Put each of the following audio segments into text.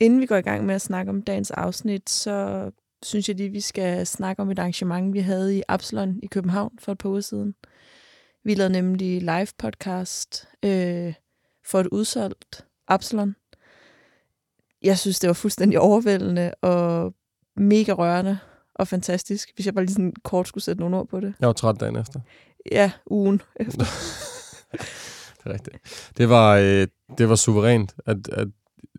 Inden vi går i gang med at snakke om dagens afsnit, så synes jeg lige, vi skal snakke om et arrangement, vi havde i Absalon i København for et par uger siden. Vi lavede nemlig live podcast øh, for et udsolgt Absalon. Jeg synes, det var fuldstændig overvældende og mega rørende og fantastisk, hvis jeg bare lige sådan kort skulle sætte nogle ord på det. Jeg var træt dagen efter. Ja, ugen efter. det er rigtigt. Det var, øh, det var suverænt, at, at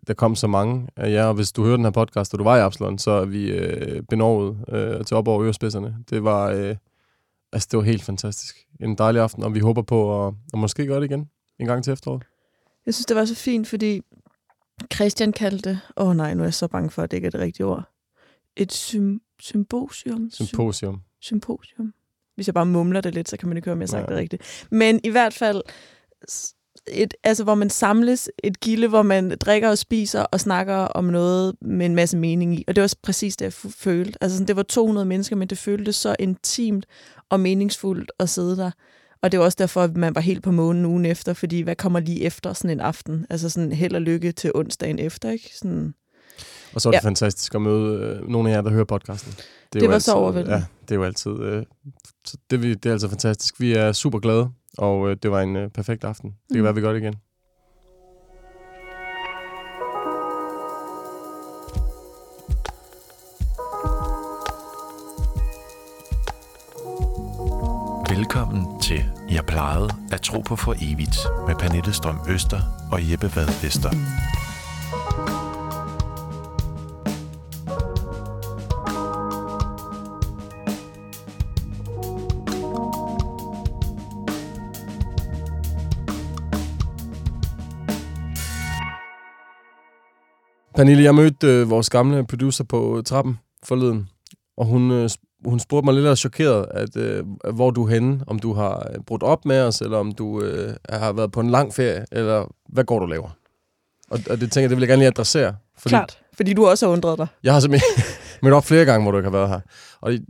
der kom så mange af jer, og hvis du hørte den her podcast, og du var i Absalon, så er vi øh, benovet øh, til op over ørespidserne. Det var, øh, altså, det var helt fantastisk. En dejlig aften, og vi håber på at, at måske gøre det igen en gang til efteråret. Jeg synes, det var så fint, fordi Christian kaldte, åh oh, nej, nu er jeg så bange for, at det ikke er det rigtige ord, et sym symposium. Symposium. Symposium. Hvis jeg bare mumler det lidt, så kan man ikke høre, om jeg har sagt ja. det rigtigt. Men i hvert fald, et, altså, hvor man samles et gilde, hvor man drikker og spiser og snakker om noget med en masse mening i. Og det var præcis det, jeg følte. Altså, sådan, det var 200 mennesker, men det føltes så intimt og meningsfuldt at sidde der. Og det var også derfor, at man var helt på månen ugen efter, fordi hvad kommer lige efter sådan en aften? Altså sådan held og lykke til onsdagen efter, ikke? Sådan, og så er det ja. fantastisk at møde øh, nogle af jer, der hører podcasten. Det, det var altid, så overvældende. Ja, det er jo altid... Øh, det, det er altså fantastisk. Vi er super glade, og øh, det var en øh, perfekt aften. Det kan mm. være, vi gør det igen. Velkommen til Jeg plejede at tro på for evigt med Pernille Strøm Øster og Jeppe Vad Vester. Pernille, jeg mødte øh, vores gamle producer på trappen forleden, og hun, øh, hun spurgte mig lidt og chokeret, at, øh, hvor du er henne, om du har øh, brudt op med os, eller om du øh, har været på en lang ferie, eller hvad går du laver? Og, og det tænker jeg, det vil jeg gerne lige adressere. Fordi, Klart, fordi du også har undret dig. Jeg har simpelthen mødt op flere gange, hvor du ikke har været her. Og det,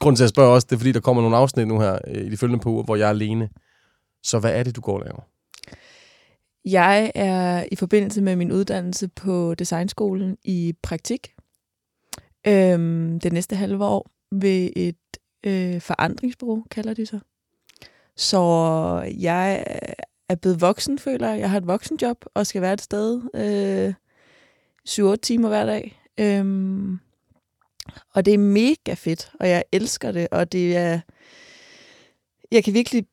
grunden til, at jeg spørger også, det er, fordi der kommer nogle afsnit nu her øh, i de følgende par uger, hvor jeg er alene. Så hvad er det, du går og laver? Jeg er i forbindelse med min uddannelse på designskolen i praktik øhm, det næste halve år ved et øh, forandringsbureau, kalder de sig. Så jeg er blevet voksen, føler jeg. Jeg har et voksenjob og skal være et sted øh, 7-8 timer hver dag. Øhm, og det er mega fedt, og jeg elsker det, og det er... Jeg kan virkelig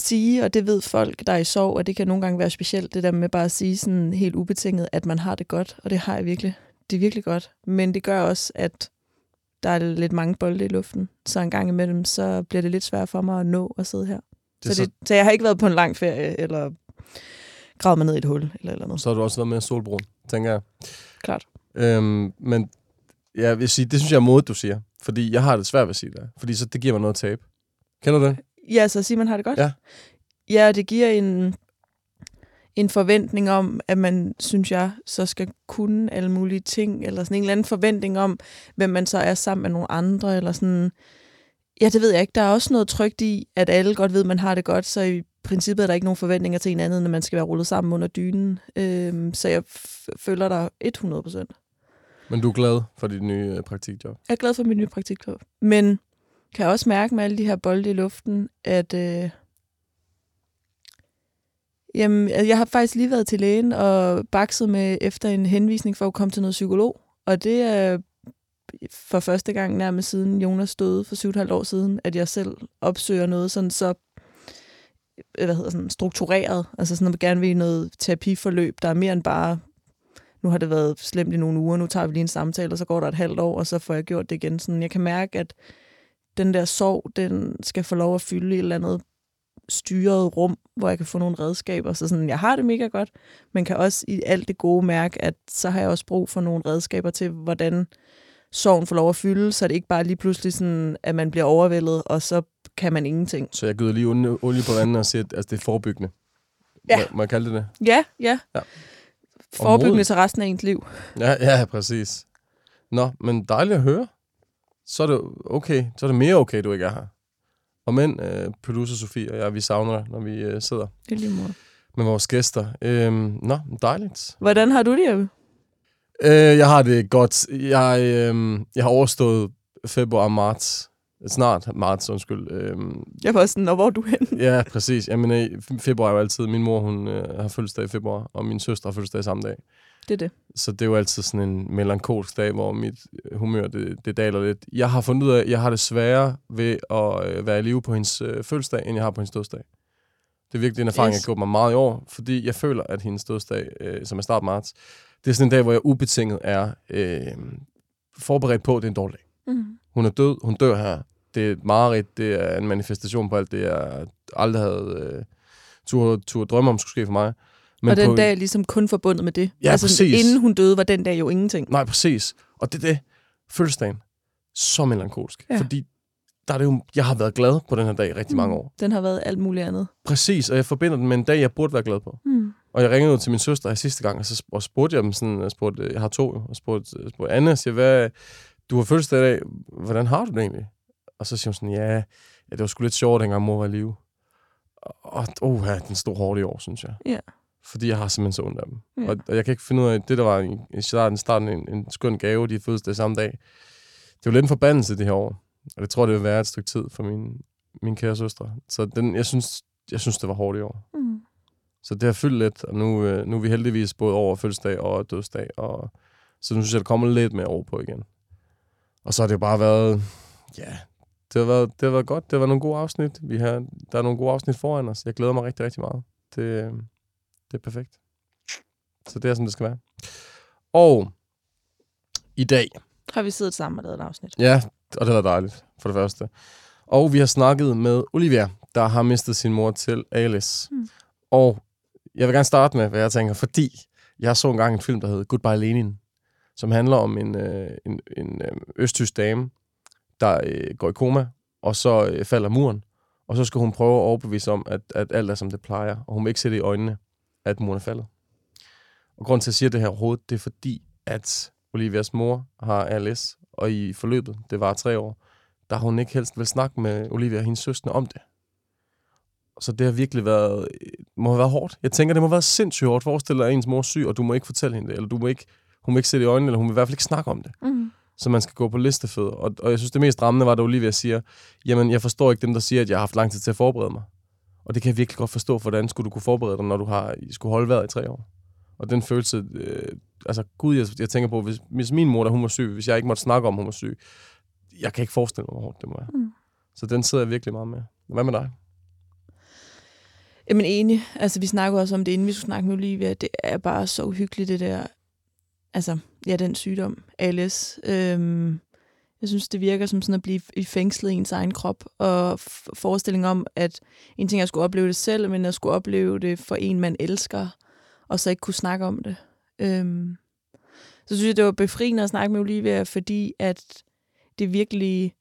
sige, og det ved folk, der er i sorg, og det kan nogle gange være specielt, det der med bare at sige sådan helt ubetinget, at man har det godt, og det har jeg virkelig. Det er virkelig godt. Men det gør også, at der er lidt mange bolde i luften, så en gang imellem, så bliver det lidt svært for mig at nå at sidde her. Det så, det, så... så jeg har ikke været på en lang ferie, eller gravet mig ned i et hul, eller, eller noget. Så har du også været med solbrun, tænker jeg. Klart. Øhm, men jeg vil sige, det synes jeg er modigt, du siger. Fordi jeg har det svært ved at sige det. Fordi så, det giver mig noget tab. Kender du det? Ja, så Simon har det godt? Ja. Ja, det giver en, en forventning om, at man, synes jeg, så skal kunne alle mulige ting, eller sådan en eller anden forventning om, hvem man så er sammen med nogle andre, eller sådan... Ja, det ved jeg ikke. Der er også noget trygt i, at alle godt ved, at man har det godt, så i princippet er der ikke nogen forventninger til en anden, når man skal være rullet sammen under dynen. Øhm, så jeg føler dig 100 procent. Men du er glad for dit nye øh, praktikjob? Jeg er glad for mit nye praktikjob. Men kan også mærke med alle de her bolde i luften, at øh, jamen, jeg har faktisk lige været til lægen og bakset med efter en henvisning for at komme til noget psykolog. Og det er for første gang nærmest siden Jonas døde for 7,5 år siden, at jeg selv opsøger noget sådan så øh, hvad hedder sådan, struktureret. Altså sådan, at man gerne vil noget terapiforløb, der er mere end bare, nu har det været slemt i nogle uger, nu tager vi lige en samtale, og så går der et halvt år, og så får jeg gjort det igen. Sådan, jeg kan mærke, at den der sorg, den skal få lov at fylde et eller andet styret rum, hvor jeg kan få nogle redskaber. Så sådan, jeg har det mega godt, men kan også i alt det gode mærke, at så har jeg også brug for nogle redskaber til, hvordan sorgen får lov at fylde, så det ikke bare lige pludselig sådan, at man bliver overvældet, og så kan man ingenting. Så jeg gyder lige olie på vandet og siger, at altså, det er forebyggende. Ja. Må, må jeg kalde det det? Ja, ja. ja. Forebyggende til resten af ens liv. Ja, ja, præcis. Nå, men dejligt at høre så er det okay. Så er det mere okay, du ikke er her. Og men, øh, producer Sofie og jeg, vi savner dig, når vi øh, sidder det lige måde. med vores gæster. Øhm, nå, dejligt. Hvordan har du det, Jeppe? Øh, jeg har det godt. Jeg, øh, jeg har overstået februar og marts. Snart marts, undskyld. Øh, Jeg var sådan, "Nå, hvor er du hen? ja, præcis. Jamen, øh, februar er jo altid... Min mor, hun øh, har fødselsdag i februar, og min søster har fødselsdag samme dag. Det er det. Så det er jo altid sådan en melankolsk dag, hvor mit øh, humør, det, det daler lidt. Jeg har fundet ud af, at jeg har det sværere ved at øh, være i live på hendes øh, fødselsdag, end jeg har på hendes dødsdag. Det er virkelig en erfaring, Yes. jeg har gjort mig meget i år, fordi jeg føler, at hendes dødsdag, øh, som er start marts, det er sådan en dag, hvor jeg ubetinget er øh, forberedt på, at det er en dårlig dag. Mm. Hun er død, hun dør her. Det er et mareridt, det er en manifestation på alt det, jeg aldrig havde øh, tur, tur drømme om skulle ske for mig. Men og den på, dag er ligesom kun forbundet med det. Ja, altså, præcis. Inden hun døde, var den dag jo ingenting. Nej, præcis. Og det er det. Fødselsdagen. Så melankolsk. Ja. Fordi der er det jo, jeg har været glad på den her dag rigtig mange år. Den har været alt muligt andet. Præcis, og jeg forbinder den med en dag, jeg burde være glad på. Mm. Og jeg ringede ud til min søster her sidste gang, og så og spurgte jeg dem sådan, jeg, spurgte, jeg har to, og spurgte, spurgte Anne, jeg siger, hvad, du har fødselsdag i dag, hvordan har du det egentlig? Og så siger hun sådan, ja, ja det var sgu lidt sjovt, dengang mor var i live. Og oh, ja, den stod hårdt i år, synes jeg. Ja. Fordi jeg har simpelthen så ondt af dem. Ja. Og, og jeg kan ikke finde ud af, det der var i, i starten, starten en, en skøn gave, de fødselsdag samme dag. Det var lidt en forbandelse det her år. Og det tror det vil være et stykke tid for min, min kære søstre. Så den, jeg, synes, jeg synes, det var hårdt i år. Mm. Så det har fyldt lidt, og nu, øh, nu er vi heldigvis både over fødselsdag og dødsdag, og så nu synes jeg, der kommer lidt mere over på igen. Og så har det jo bare været, ja, det har været, det har været godt. Det har været nogle gode afsnit. Vi har, der er nogle gode afsnit foran os. Jeg glæder mig rigtig, rigtig meget. Det, øh, det er perfekt. Så det er, som det skal være. Og i dag, Har vi siddet sammen og lavet et afsnit. Ja, og det var dejligt, for det første. Og vi har snakket med Olivia, der har mistet sin mor til ALS. Mm. Og jeg vil gerne starte med, hvad jeg tænker, fordi jeg så engang en film, der hed Goodbye Lenin, som handler om en, øh, en, en øh, østtysk dame, der øh, går i koma, og så øh, falder muren. Og så skal hun prøve at overbevise om, at, at alt er, som det plejer. Og hun vil ikke se det i øjnene, at muren er faldet. Og grunden til, at jeg siger det her overhovedet, det er fordi, at Olivias mor har ALS, og i forløbet, det var tre år, der har hun ikke helst vil snakke med Olivia og hendes søskende om det. Så det har virkelig været, må have været hårdt. Jeg tænker, det må have været sindssygt hårdt. Forestil dig, at ens mor er syg, og du må ikke fortælle hende det, eller du må ikke, hun må ikke se det i øjnene, eller hun vil i hvert fald ikke snakke om det. Mm. Så man skal gå på listefødder. Og, og jeg synes, det mest rammende var, da Olivia siger, jamen, jeg forstår ikke dem, der siger, at jeg har haft lang tid til at forberede mig. Og det kan jeg virkelig godt forstå, for hvordan skulle du kunne forberede dig, når du har skulle holde vejret i tre år. Og den følelse, øh, altså gud, jeg, jeg tænker på, hvis, hvis min mor, da hun var syg, hvis jeg ikke måtte snakke om, hun var syg, jeg kan ikke forestille mig, hvor hårdt det må være. Mm. Så den sidder jeg virkelig meget med. Hvad med dig? Jamen enig. Altså, vi snakkede også om det, inden vi skulle snakke med Olivia. Det er bare så uhyggeligt, det der... Altså, ja, den sygdom, ALS. Øhm, jeg synes, det virker som sådan at blive i fængslet i ens egen krop. Og forestilling om, at en ting er at skulle opleve det selv, men at skulle opleve det for en, man elsker, og så ikke kunne snakke om det. Øhm, så synes jeg, det var befriende at snakke med Olivia, fordi at det virkelig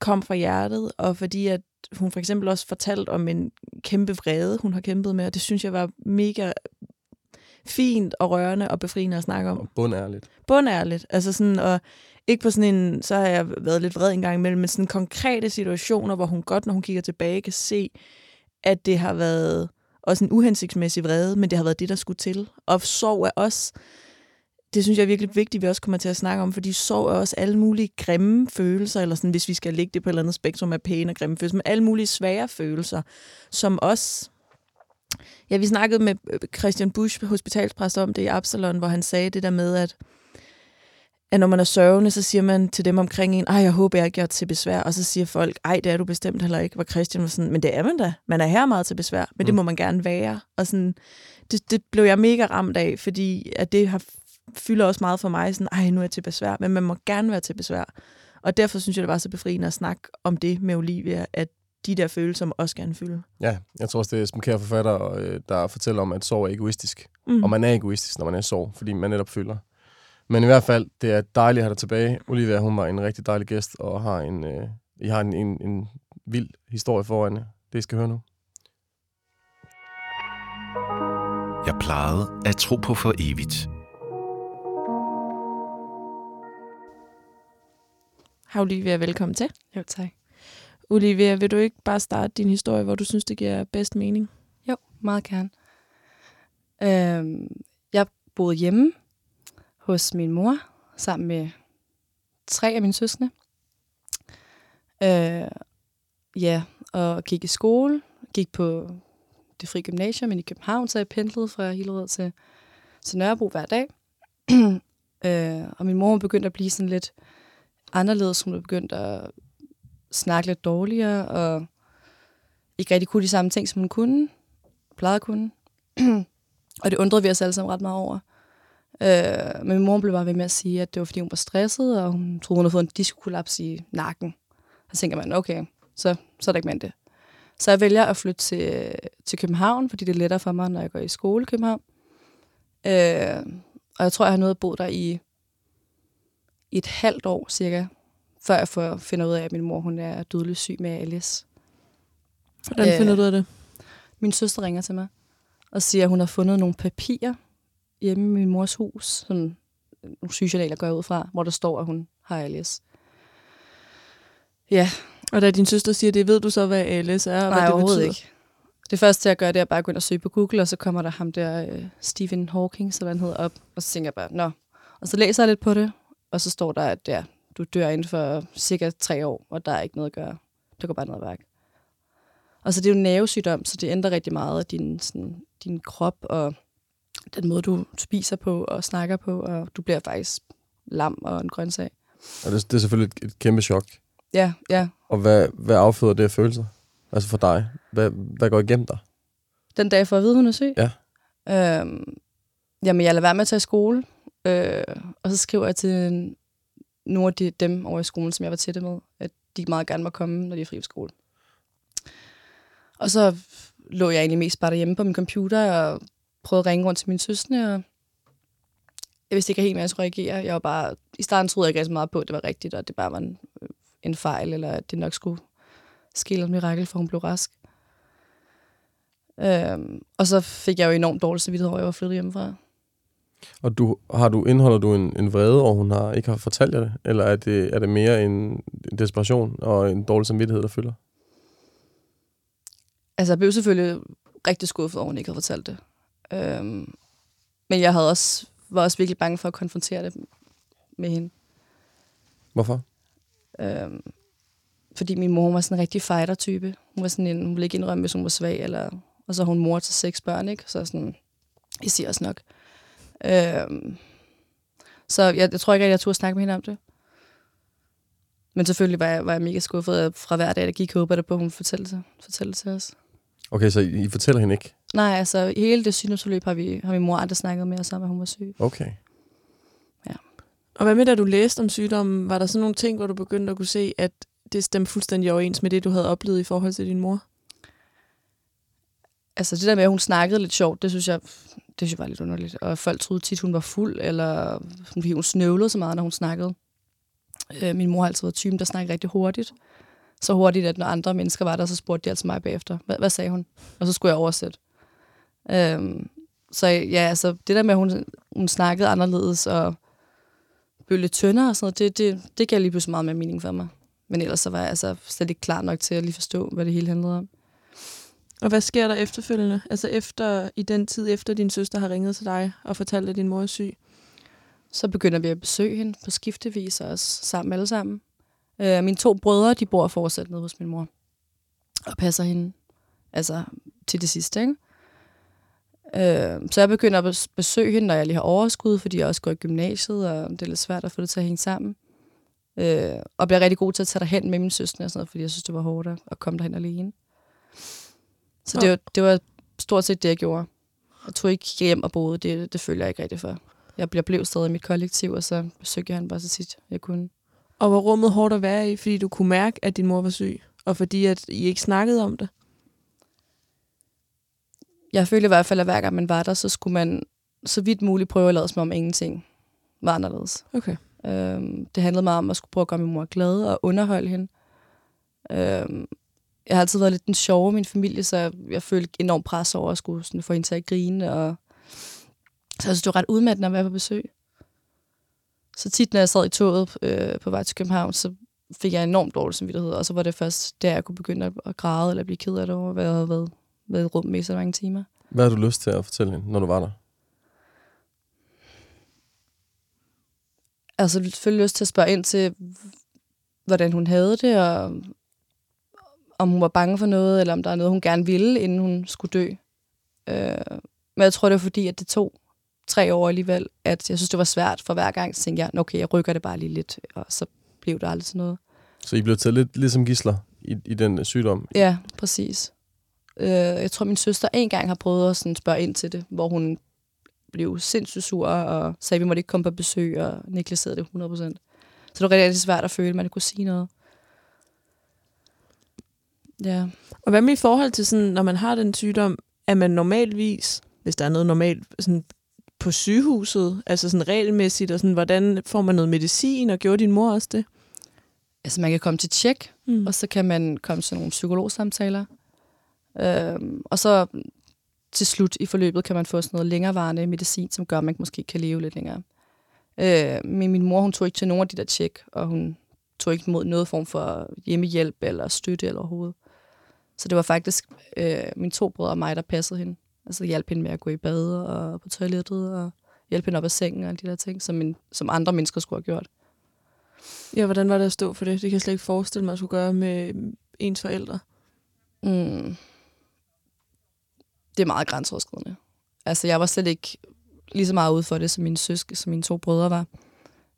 kom fra hjertet, og fordi at hun for eksempel også fortalt om en kæmpe vrede, hun har kæmpet med, og det synes jeg var mega fint og rørende og befriende at snakke om. Og bundærligt. Bundærligt. Altså sådan, og ikke på sådan en, så har jeg været lidt vred en gang imellem, men sådan konkrete situationer, hvor hun godt, når hun kigger tilbage, kan se, at det har været også en uhensigtsmæssig vrede, men det har været det, der skulle til. Og sorg er også, det synes jeg er virkelig vigtigt, vi også kommer til at snakke om, fordi sorg er også alle mulige grimme følelser, eller sådan, hvis vi skal lægge det på et eller andet spektrum af pæne og grimme følelser, men alle mulige svære følelser, som også Ja, vi snakkede med øh, Christian Busch, hospitalspræst, om det i Absalon, hvor han sagde det der med, at, at når man er sørgende, så siger man til dem omkring en, ej, jeg håber, jeg har gjort til besvær. Og så siger folk, ej, det er du bestemt heller ikke. Hvor Christian var sådan, men det er man da. Man er her meget til besvær, men mm. det må man gerne være. Og sådan, det, det blev jeg mega ramt af, fordi at det har fylder også meget for mig, sådan, ej, nu er jeg til besvær, men man må gerne være til besvær. Og derfor synes jeg, det var så befriende at snakke om det med Olivia, at de der følelser må også gerne fylde. Ja, jeg tror også, det er Esben Kjær forfatter, øh, der fortæller om, at sorg er egoistisk. Mm. Og man er egoistisk, når man er i sorg, fordi man netop føler. Men i hvert fald, det er dejligt at have dig tilbage. Olivia, hun var en rigtig dejlig gæst, og har en, øh, I har en, en, en vild historie foran jer. Det I skal høre nu. Jeg plejede at tro på for evigt. Hej Olivia, velkommen til. Jo, tak. Olivia, vil du ikke bare starte din historie, hvor du synes, det giver bedst mening? Jo, meget gerne. Øhm, jeg boede hjemme hos min mor, sammen med tre af mine søskende. Øh, ja, og gik i skole, gik på det frie gymnasium i København, så jeg pendlede fra Hillerød til, til Nørrebro hver dag. øh, og min mor begyndte at blive sådan lidt anderledes. Hun begyndte at snakke lidt dårligere, og ikke rigtig kunne de samme ting, som hun kunne, plejede at kunne. og det undrede vi os alle sammen ret meget over. Øh, men min mor blev bare ved med at sige, at det var, fordi hun var stresset, og hun troede, hun havde fået en diskokollaps i nakken. Så tænker man, okay, så, så er der ikke mere det. Så jeg vælger at flytte til, til København, fordi det er lettere for mig, når jeg går i skole i København. Øh, og jeg tror, jeg har nået at bo der i, i et halvt år cirka, før jeg får, finder ud af, at min mor hun er dødelig syg med ALS. Hvordan Øh, finder du af det? Min søster ringer til mig og siger, at hun har fundet nogle papirer hjemme i min mors hus, sådan nogle sygejournaler går jeg ud fra, hvor der står, at hun har ALS. Ja, Og da din søster siger det, ved du så, hvad ALS er, og nej, hvad det overhovedet betyder? ikke. Det første, jeg gør, det er bare at gå ind og søge på Google, og så kommer der ham der, uh, Stephen Hawking, så han hedder, op. Og så tænker jeg bare, nå. Og så læser jeg lidt på det, og så står der, at ja, du dør inden for cirka tre år, og der er ikke noget at gøre. Det går bare noget værk. Og så det er jo en nervesygdom, så det ændrer rigtig meget af din, sådan, din krop, og den måde, du spiser på og snakker på, og du bliver faktisk lam og en grøntsag. Og det, det er selvfølgelig et, et kæmpe chok. Ja, ja. Og hvad, hvad afføder det af følelser? Altså for dig? Hvad, hvad går igennem dig? Den dag for at vide, hun er syg? Ja. Øhm, jamen, jeg lader være med at tage i skole, øh, og så skriver jeg til nogle af de, dem over i skolen, som jeg var tætte med, at de meget gerne må komme, når de er fri på skole. Og så lå jeg egentlig mest bare derhjemme på min computer og prøvede at ringe rundt til mine søstre, og jeg vidste ikke helt, hvad jeg skulle reagere. Jeg var bare, I starten troede jeg ikke så meget på, at det var rigtigt, og det bare var en, en fejl, eller at det nok skulle ske et mirakel, for hun blev rask. Øhm, og så fik jeg jo enormt dårlig samvittighed over, at jeg var flyttet hjemmefra. Og du, har du, indeholder du en, en vrede over, hun har, ikke har fortalt jer det? Eller er det, er det mere en, desperation og en dårlig samvittighed, der fylder? Altså, jeg blev selvfølgelig rigtig skuffet over, at hun ikke havde fortalt det. Øhm, men jeg havde også, var også virkelig bange for at konfrontere det med hende. Hvorfor? Øhm, fordi min mor hun var sådan en rigtig fighter-type. Hun var sådan en, hun ville ikke indrømme, hvis hun var svag, eller, og så hun mor til seks børn, ikke? Så sådan, jeg siger også nok. Øhm, så jeg, jeg tror ikke, at jeg turde snakke med hende om det. Men selvfølgelig var jeg, var jeg mega skuffet fra hver dag, der gik, håber det på, at hun fortalte det, fortalte det til os. Okay, så I, I fortæller hende ikke? Nej, altså i hele det sygdomsforløb har, vi, har min mor aldrig snakket med os om, at hun var syg. Okay. Og hvad med, da du læste om sygdommen, var der sådan nogle ting, hvor du begyndte at kunne se, at det stemte fuldstændig overens med det, du havde oplevet i forhold til din mor? Altså det der med, at hun snakkede lidt sjovt, det synes jeg, det synes jeg var lidt underligt. Og folk troede tit, hun var fuld, eller fordi hun snøvlede så meget, når hun snakkede. Øh, min mor har altid været typen, der snakkede rigtig hurtigt. Så hurtigt, at når andre mennesker var der, så spurgte de altså mig bagefter, hvad, hvad sagde hun? Og så skulle jeg oversætte. Øhm, så ja, altså det der med, at hun, hun snakkede anderledes, og blev lidt tyndere og sådan noget, det, det, det gav lige pludselig meget mere mening for mig. Men ellers så var jeg altså slet ikke klar nok til at lige forstå, hvad det hele handlede om. Og hvad sker der efterfølgende? Altså efter, i den tid efter din søster har ringet til dig og fortalt, at din mor er syg? Så begynder vi at besøge hende på skiftevis og os sammen alle sammen. Øh, mine to brødre, de bor fortsat nede hos min mor. Og passer hende altså til det sidste, ikke? Øh, så jeg begynder at besøge hende, når jeg lige har overskud, fordi jeg også går i gymnasiet, og det er lidt svært at få det til at hænge sammen. Øh, og bliver rigtig god til at tage derhen med min søster og sådan noget, fordi jeg synes, det var hårdt at komme derhen alene. Så det var, det var stort set det, jeg gjorde. Jeg tog ikke hjem og boede, det, det følger jeg ikke rigtig for. Jeg blev, blev stadig i mit kollektiv, og så besøgte jeg hende bare så tit, jeg kunne. Og var rummet hårdt at være i, fordi du kunne mærke, at din mor var syg? Og fordi at I ikke snakkede om det? Jeg følte i hvert fald, at hver gang man var der, så skulle man så vidt muligt prøve at lade som om ingenting var anderledes. Okay. Øhm, det handlede meget om at skulle prøve at gøre min mor glad og underholde hende. Øhm, jeg har altid været lidt den sjove i min familie, så jeg, jeg følte enormt pres over at skulle sådan, få hende til at grine. Og... Så jeg synes, det var ret udmattende at være på besøg. Så tit, når jeg sad i toget øh, på vej til København, så fik jeg enormt dårlig samvittighed, og så var det først der, jeg kunne begynde at, at græde eller blive ked af det over, hvad jeg havde været, været i rum med i så mange timer. Hvad har du lyst til at fortælle hende, når du var der? altså selvfølgelig lyst til at spørge ind til, hvordan hun havde det, og om hun var bange for noget, eller om der er noget, hun gerne ville, inden hun skulle dø. Øh, men jeg tror, det var fordi, at det tog tre år alligevel, at jeg synes, det var svært for hver gang, så tænkte jeg, okay, jeg rykker det bare lige lidt, og så blev det aldrig sådan noget. Så I blev taget lidt ligesom gisler i, i den sygdom? Ja, præcis. Øh, jeg tror, min søster en gang har prøvet at sådan spørge ind til det, hvor hun blev sindssygt sur og sagde, at vi måtte ikke komme på besøg, og negligerede det 100%. Så det var rigtig, rigtig svært at føle, at man kunne sige noget. Ja. Og hvad med i forhold til sådan, når man har den sygdom, er man normalvis, hvis der er noget normalt, sådan på sygehuset, altså sådan regelmæssigt, og sådan, hvordan får man noget medicin, og gjorde din mor også det? Altså, man kan komme til tjek, mm. og så kan man komme til nogle psykologsamtaler. Øhm, og så til slut i forløbet kan man få sådan noget længerevarende medicin, som gør, at man måske kan leve lidt længere. Øh, men min mor, hun tog ikke til nogen af de der tjek, og hun tog ikke mod noget form for hjemmehjælp eller støtte eller overhovedet. Så det var faktisk øh, mine to brødre og mig, der passede hende. Altså hjalp hende med at gå i bad og på toilettet, og hjælpe hende op af sengen og de der ting, som, en, som andre mennesker skulle have gjort. Ja, hvordan var det at stå for det? Det kan jeg slet ikke forestille mig, at skulle gøre med ens forældre. Mm. Det er meget grænseoverskridende. Altså, jeg var slet ikke lige så meget ude for det, som mine søske, som mine to brødre var.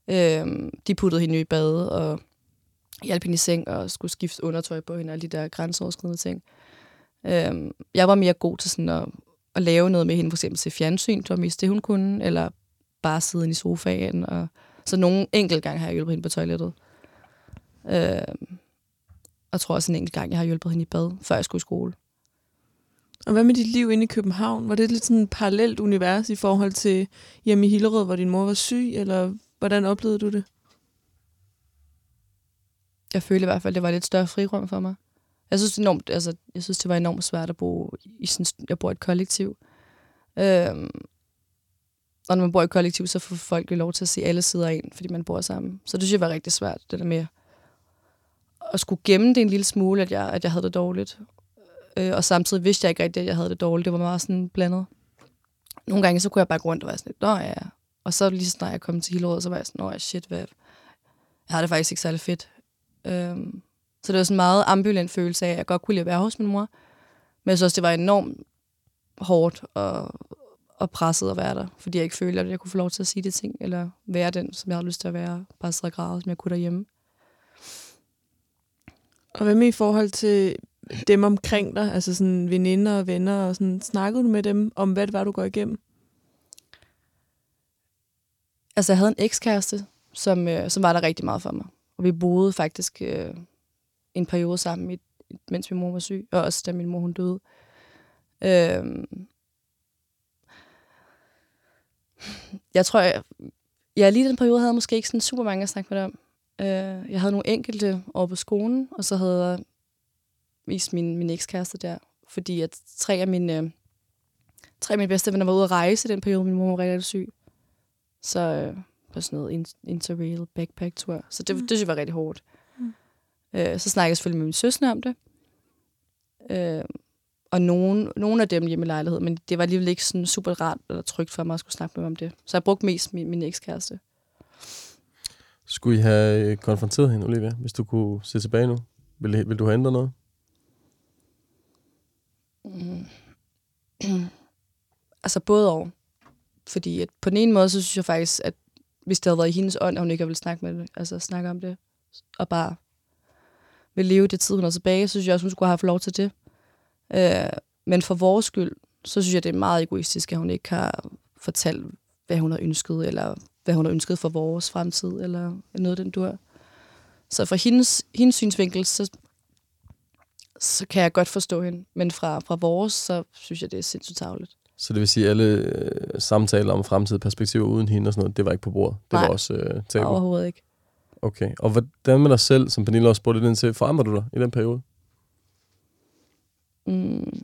Øhm, de puttede hende i bad og hjalp hende i seng og skulle skifte undertøj på hende og alle de der grænseoverskridende ting. Øhm, jeg var mere god til sådan at, at lave noget med hende, for eksempel se fjernsyn, det var mest det, hun kunne, eller bare sidde i sofaen. Og, så nogle enkelte gange har jeg hjulpet hende på toilettet. Øhm, og tror også en enkelt gang, jeg har hjulpet hende i bad, før jeg skulle i skole. Og hvad med dit liv inde i København? Var det lidt sådan et parallelt univers i forhold til hjemme i Hillerød, hvor din mor var syg, eller hvordan oplevede du det? Jeg følte i hvert fald, at det var lidt større frirum for mig. Jeg synes, det, enormt, altså, jeg synes, det var enormt svært at bo i sådan, jeg bor i et kollektiv. Øhm, og når man bor i et kollektiv, så får folk jo lov til at se alle sider af en, fordi man bor sammen. Så det synes jeg var rigtig svært, det der med at skulle gemme det en lille smule, at jeg, at jeg havde det dårligt. Øh, og samtidig vidste jeg ikke rigtigt, at jeg havde det dårligt. Det var meget sådan blandet. Nogle gange, så kunne jeg bare gå rundt og være sådan lidt, nå ja. Og så lige snart jeg kom til Hillerød, så var jeg sådan, nå shit, hvad? Jeg har det faktisk ikke særlig fedt. Øhm, så det var sådan en meget ambulant følelse af, at jeg godt kunne lide at være hos min mor. Men jeg synes også, det var enormt hårdt og, og presset at være der, fordi jeg ikke følte, at jeg kunne få lov til at sige det ting, eller være den, som jeg havde lyst til at være, bare sidde og som jeg kunne derhjemme. Og hvad med i forhold til dem omkring dig, altså sådan veninder og venner, og sådan, snakkede du med dem om, hvad det var, du går igennem? Altså, jeg havde en ekskæreste, som, øh, som var der rigtig meget for mig. Og vi boede faktisk øh, en periode sammen, i, mens min mor var syg, og også da min mor hun døde. Øh, jeg tror, jeg, ja, lige den periode havde jeg måske ikke sådan super mange at snakke med om. Øh, jeg havde nogle enkelte over på skolen, og så havde jeg vist min, min ekskæreste der. Fordi at tre af mine, øh, tre af mine bedste venner var ude at rejse i den periode, min mor var rigtig syg. Så øh, på sådan noget interrail backpack-tur. Så det, mm. det synes jeg var rigtig hårdt. Mm. Øh, så snakkede jeg selvfølgelig med min søsne om det. Øh, og nogen, nogen af dem hjemme i lejlighed, men det var alligevel ikke sådan super rart eller trygt for mig at skulle snakke med dem om det. Så jeg brugte mest min, min ekskæreste. Skulle I have konfronteret hende, Olivia, hvis du kunne se tilbage nu? Vil, vil du have ændret noget? Mm. altså både og. Fordi at på den ene måde, så synes jeg faktisk, at hvis det havde været i hendes ånd, at hun ikke ville snakke, med det, altså snakke om det, og bare vil leve det tid, hun er tilbage, så synes jeg også, hun skulle have lov til det. Øh, men for vores skyld, så synes jeg, det er meget egoistisk, at hun ikke har fortalt, hvad hun har ønsket, eller hvad hun har ønsket for vores fremtid, eller noget, den dur. Så fra hendes, hendes synsvinkel, så, så kan jeg godt forstå hende. Men fra, fra vores, så synes jeg, det er sindssygt tavligt. Så det vil sige, at alle øh, samtaler om fremtidige perspektiver uden hende og sådan noget, det var ikke på bordet? Det Nej, var også øh, tabu? overhovedet ikke. Okay. Og hvordan med dig selv, som Pernille også spurgte lidt ind til, forandrer du dig i den periode? Mm.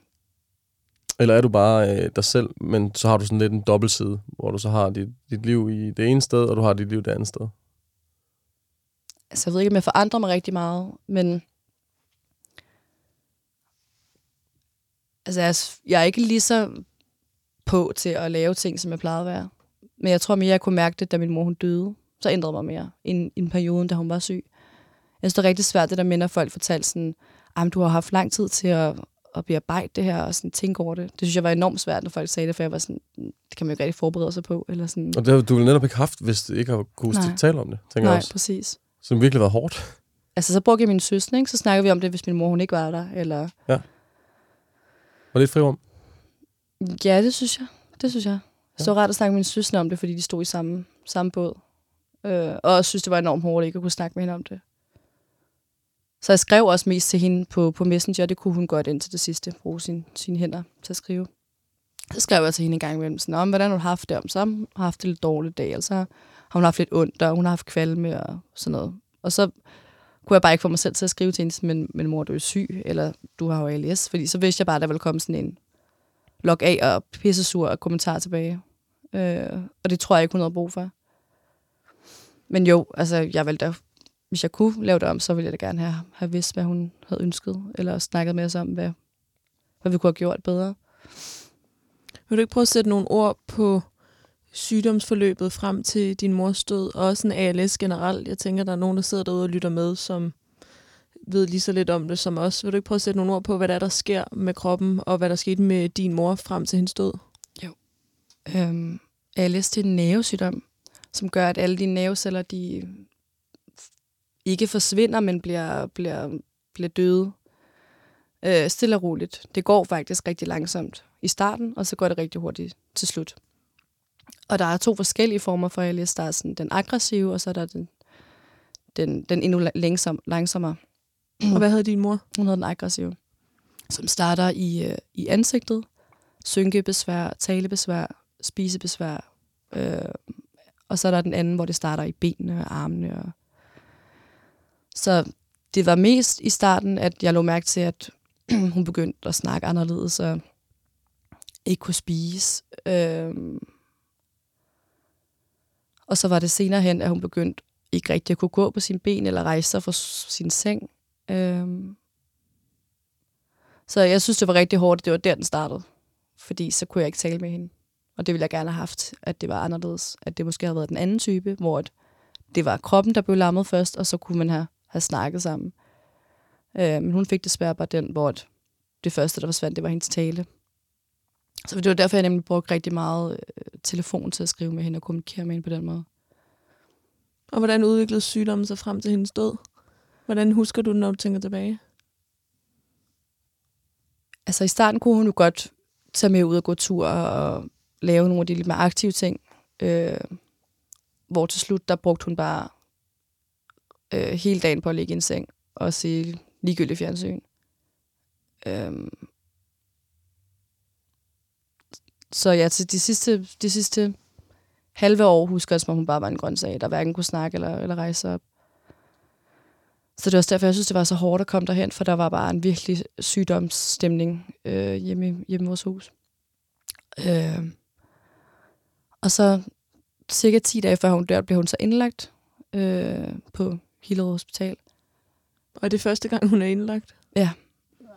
Eller er du bare øh, dig selv, men så har du sådan lidt en dobbeltside, hvor du så har dit, dit liv i det ene sted, og du har dit liv det andet sted? Altså, jeg ved ikke, om jeg forandrer mig rigtig meget, men altså, jeg, jeg er ikke lige så på til at lave ting, som jeg plejede at være. Men jeg tror mere, jeg kunne mærke det, da min mor hun døde. så ændrede mig mere end i en periode, da hun var syg. Jeg synes, det er rigtig svært, det der når folk fortalte sådan, at du har haft lang tid til at, at bearbejde det her og sådan tænke over det. Det synes jeg var enormt svært, når folk sagde det, for jeg var sådan, det kan man jo ikke rigtig forberede sig på. Eller sådan. Og det har du vel netop ikke haft, hvis du ikke har kunnet tale om det, tænker Nej, jeg også. præcis. Så det virkelig været hårdt. Altså, så brugte jeg min ikke? så snakker vi om det, hvis min mor hun ikke var der. Eller... Var det et frirum? Ja, det synes jeg. Det synes jeg. Så var rart at snakke med min søster om det, fordi de stod i samme, samme båd. Øh, og jeg synes, det var enormt hårdt ikke at kunne snakke med hende om det. Så jeg skrev også mest til hende på, på Messenger. Det kunne hun godt indtil det sidste bruge sin, sine hænder til at skrive. Så skrev jeg til hende en gang imellem, sådan, om, hvordan har du haft det? Om, så har hun haft det lidt dårligt dag, altså har hun haft lidt ondt, og hun har haft kvalme og sådan noget. Og så kunne jeg bare ikke få mig selv til at skrive til hende, men, men mor, du er syg, eller du har jo ALS. Fordi så vidste jeg bare, at der ville komme sådan en log af og pissesur og kommentar tilbage. Øh, og det tror jeg ikke, hun havde brug for. Men jo, altså, jeg valgte da, hvis jeg kunne lave det om, så ville jeg da gerne have, have vidst, hvad hun havde ønsket, eller snakket med os om, hvad, hvad vi kunne have gjort bedre. Vil du ikke prøve at sætte nogle ord på sygdomsforløbet frem til din mors død, og også en ALS generelt? Jeg tænker, der er nogen, der sidder derude og lytter med, som ved lige så lidt om det som os. Vil du ikke prøve at sætte nogle ord på, hvad der, er, der sker med kroppen, og hvad der skete med din mor frem til hendes død? Øhm, ALS det er en nervesygdom, som gør, at alle dine nerveceller, de ikke forsvinder, men bliver, bliver, bliver døde. Øh, stille og roligt. Det går faktisk rigtig langsomt i starten, og så går det rigtig hurtigt til slut. Og der er to forskellige former for ALS. Der er sådan den aggressive, og så er der den, den, den endnu langsom, langsommere. Og hvad havde din mor? Hun havde den aggressive, som starter i, øh, i ansigtet. Synkebesvær, talebesvær, spisebesvær. Øh, og så er der den anden, hvor det starter i benene og armene. Og... Så det var mest i starten, at jeg lå mærke til, at hun begyndte at snakke anderledes og ikke kunne spise. Øh... Og så var det senere hen, at hun begyndte ikke rigtig at kunne gå på sine ben eller rejse sig fra sin seng. Øhm. Så jeg synes, det var rigtig hårdt, at det var der, den startede. Fordi så kunne jeg ikke tale med hende. Og det ville jeg gerne have haft, at det var anderledes. At det måske havde været den anden type, hvor at det var kroppen, der blev lammet først, og så kunne man have, have snakket sammen. Øh, men hun fik desværre bare den, hvor at det første, der forsvandt, det var hendes tale. Så det var derfor, jeg nemlig brugte rigtig meget øh, telefon til at skrive med hende og kommunikere med hende på den måde. Og hvordan udviklede sygdommen sig frem til hendes død? Hvordan husker du når du tænker tilbage? altså i starten kunne hun jo godt tage med ud og gå tur og lave nogle af de lidt mere aktive ting. Øh, hvor til slut, der brugte hun bare øh, hele dagen på at ligge i en seng og se ligegyldigt fjernsyn. Øh, så ja, til de sidste, de sidste halve år husker jeg, som om hun bare var en grøntsag, der hverken kunne snakke eller, eller rejse op. Så det var også derfor, jeg synes, det var så hårdt at komme derhen, for der var bare en virkelig sygdomsstemning øh, hjemme, hjemme i vores hus. Øh, og så cirka 10 dage før hun dør, blev hun så indlagt øh, på Hillerød Hospital. Og er det første gang, hun er indlagt?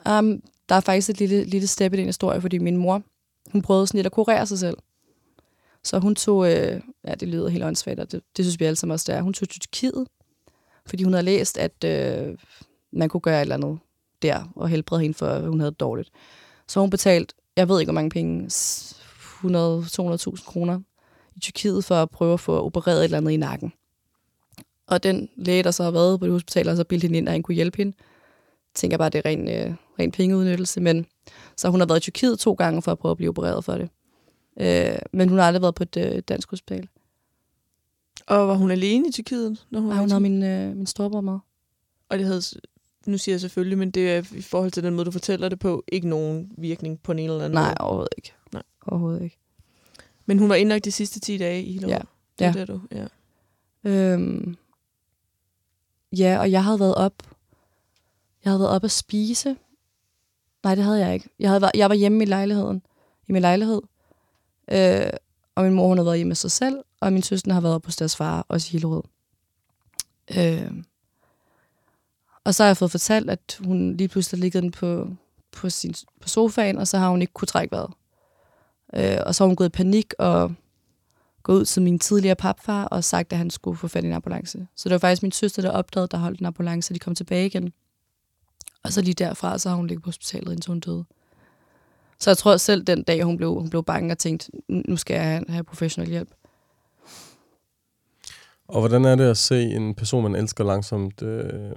Um, der er faktisk et lille, lille step i den historie, fordi min mor, hun prøvede sådan lidt at kurere sig selv. Så hun tog, øh, ja, det lyder helt åndssvagt, og det, det synes vi alle sammen også, det er. Hun tog til Tyrkiet, fordi hun havde læst, at øh, man kunne gøre et eller andet der, og helbrede hende for, at hun havde det dårligt. Så hun betalt, jeg ved ikke, hvor mange penge, 100-200.000 kroner i Tyrkiet, for at prøve at få opereret et eller andet i nakken. Og den læge, der så har været på det hospital, og så bildte hende ind, at han kunne hjælpe hende. tænker bare, det er ren, øh, ren pengeudnyttelse, men så hun har været i Tyrkiet to gange for at prøve at blive opereret for det. Øh, men hun har aldrig været på et øh, dansk hospital. Og var hun alene i Tyrkiet? Når hun, var hun har min, øh, min storebror med. Og det havde, nu siger jeg selvfølgelig, men det er i forhold til den måde, du fortæller det på, ikke nogen virkning på en eller anden Nej, måde. overhovedet ikke. Nej. Overhovedet ikke. Men hun var indlagt de sidste 10 dage i Hillerød. Ja. Det er Ja. det, du, ja. Øhm, ja, og jeg havde været op. Jeg havde været op at spise. Nej, det havde jeg ikke. Jeg, havde jeg var hjemme i lejligheden. I min lejlighed. Øh, og min mor, hun har været hjemme med sig selv. Og min søster har været oppe hos deres far, også i Hillerød. Øh, og så har jeg fået fortalt, at hun lige pludselig ligget den på, på, sin, på sofaen, og så har hun ikke kunne trække vejret. Øh, og så har hun gået i panik og gået ud til min tidligere papfar og sagt, at han skulle få fat i en ambulance. Så det var faktisk min søster, der opdagede, der holdt en ambulance, og de kom tilbage igen. Og så lige derfra, så har hun ligget på hospitalet, indtil hun døde. Så jeg tror selv den dag, hun blev, hun blev bange og tænkte, nu skal jeg have, professionel hjælp. Og hvordan er det at se en person, man elsker langsomt øh,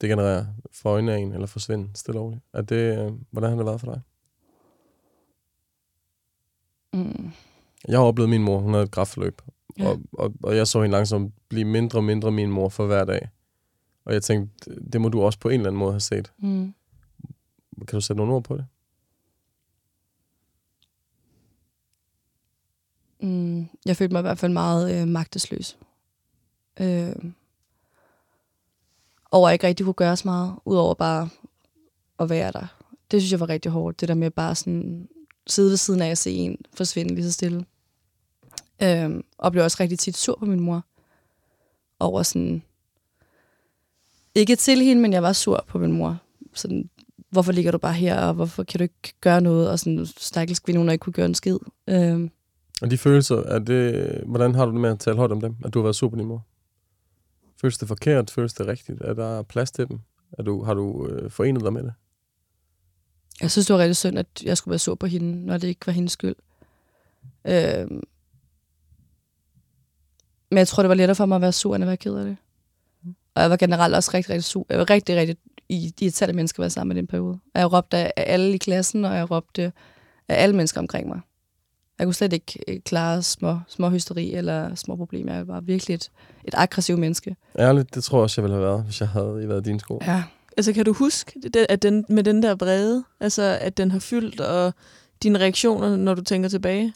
degenerere for øjnene af en, eller forsvinde stille og roligt? Er det, øh, hvordan har det været for dig? Mm. Jeg har oplevet min mor, hun havde et kraftforløb, Ja. og, og, og jeg så hende langsomt blive mindre og mindre min mor for hver dag. Og jeg tænkte, det må du også på en eller anden måde have set. Mm. Kan du sætte nogle ord på det? Mm. Jeg følte mig i hvert fald meget øh, magtesløs. Øh. Over at jeg ikke rigtig kunne gøre så meget, udover bare at være der. Det synes jeg var rigtig hårdt, det der med bare sådan sidde ved siden af og se en forsvinde lige så stille. Øh. Og blev også rigtig tit sur på min mor. Over sådan... Ikke til hende, men jeg var sur på min mor. Sådan, hvorfor ligger du bare her, og hvorfor kan du ikke gøre noget? Og sådan, stakkels kvinde, hun ikke kunne gøre en skid. Øh. Og de følelser, er det, hvordan har du det med at tale højt om dem? At du har været sur på din mor? Føles det forkert? Føles det rigtigt? Er der plads til dem? Er du, har du øh, forenet dig med det? Jeg synes, det var rigtig synd, at jeg skulle være sur på hende, når det ikke var hendes skyld. Øh, men jeg tror, det var lettere for mig at være sur, end at være ked af det. Og jeg var generelt også rigtig, rigtig sur. Jeg var rigtig, rigtig i de irriterende mennesker, at være sammen med den periode. Og jeg råbte af alle i klassen, og jeg råbte af alle mennesker omkring mig. Jeg kunne slet ikke øh, klare små, små hysteri eller små problemer. Jeg var virkelig et, et aggressivt menneske. Ærligt, det tror jeg også, jeg ville have været, hvis jeg havde været i dine sko. Ja. Altså, kan du huske, det- at den, med den der vrede, altså, at den har fyldt, og dine reaktioner, når du tænker tilbage?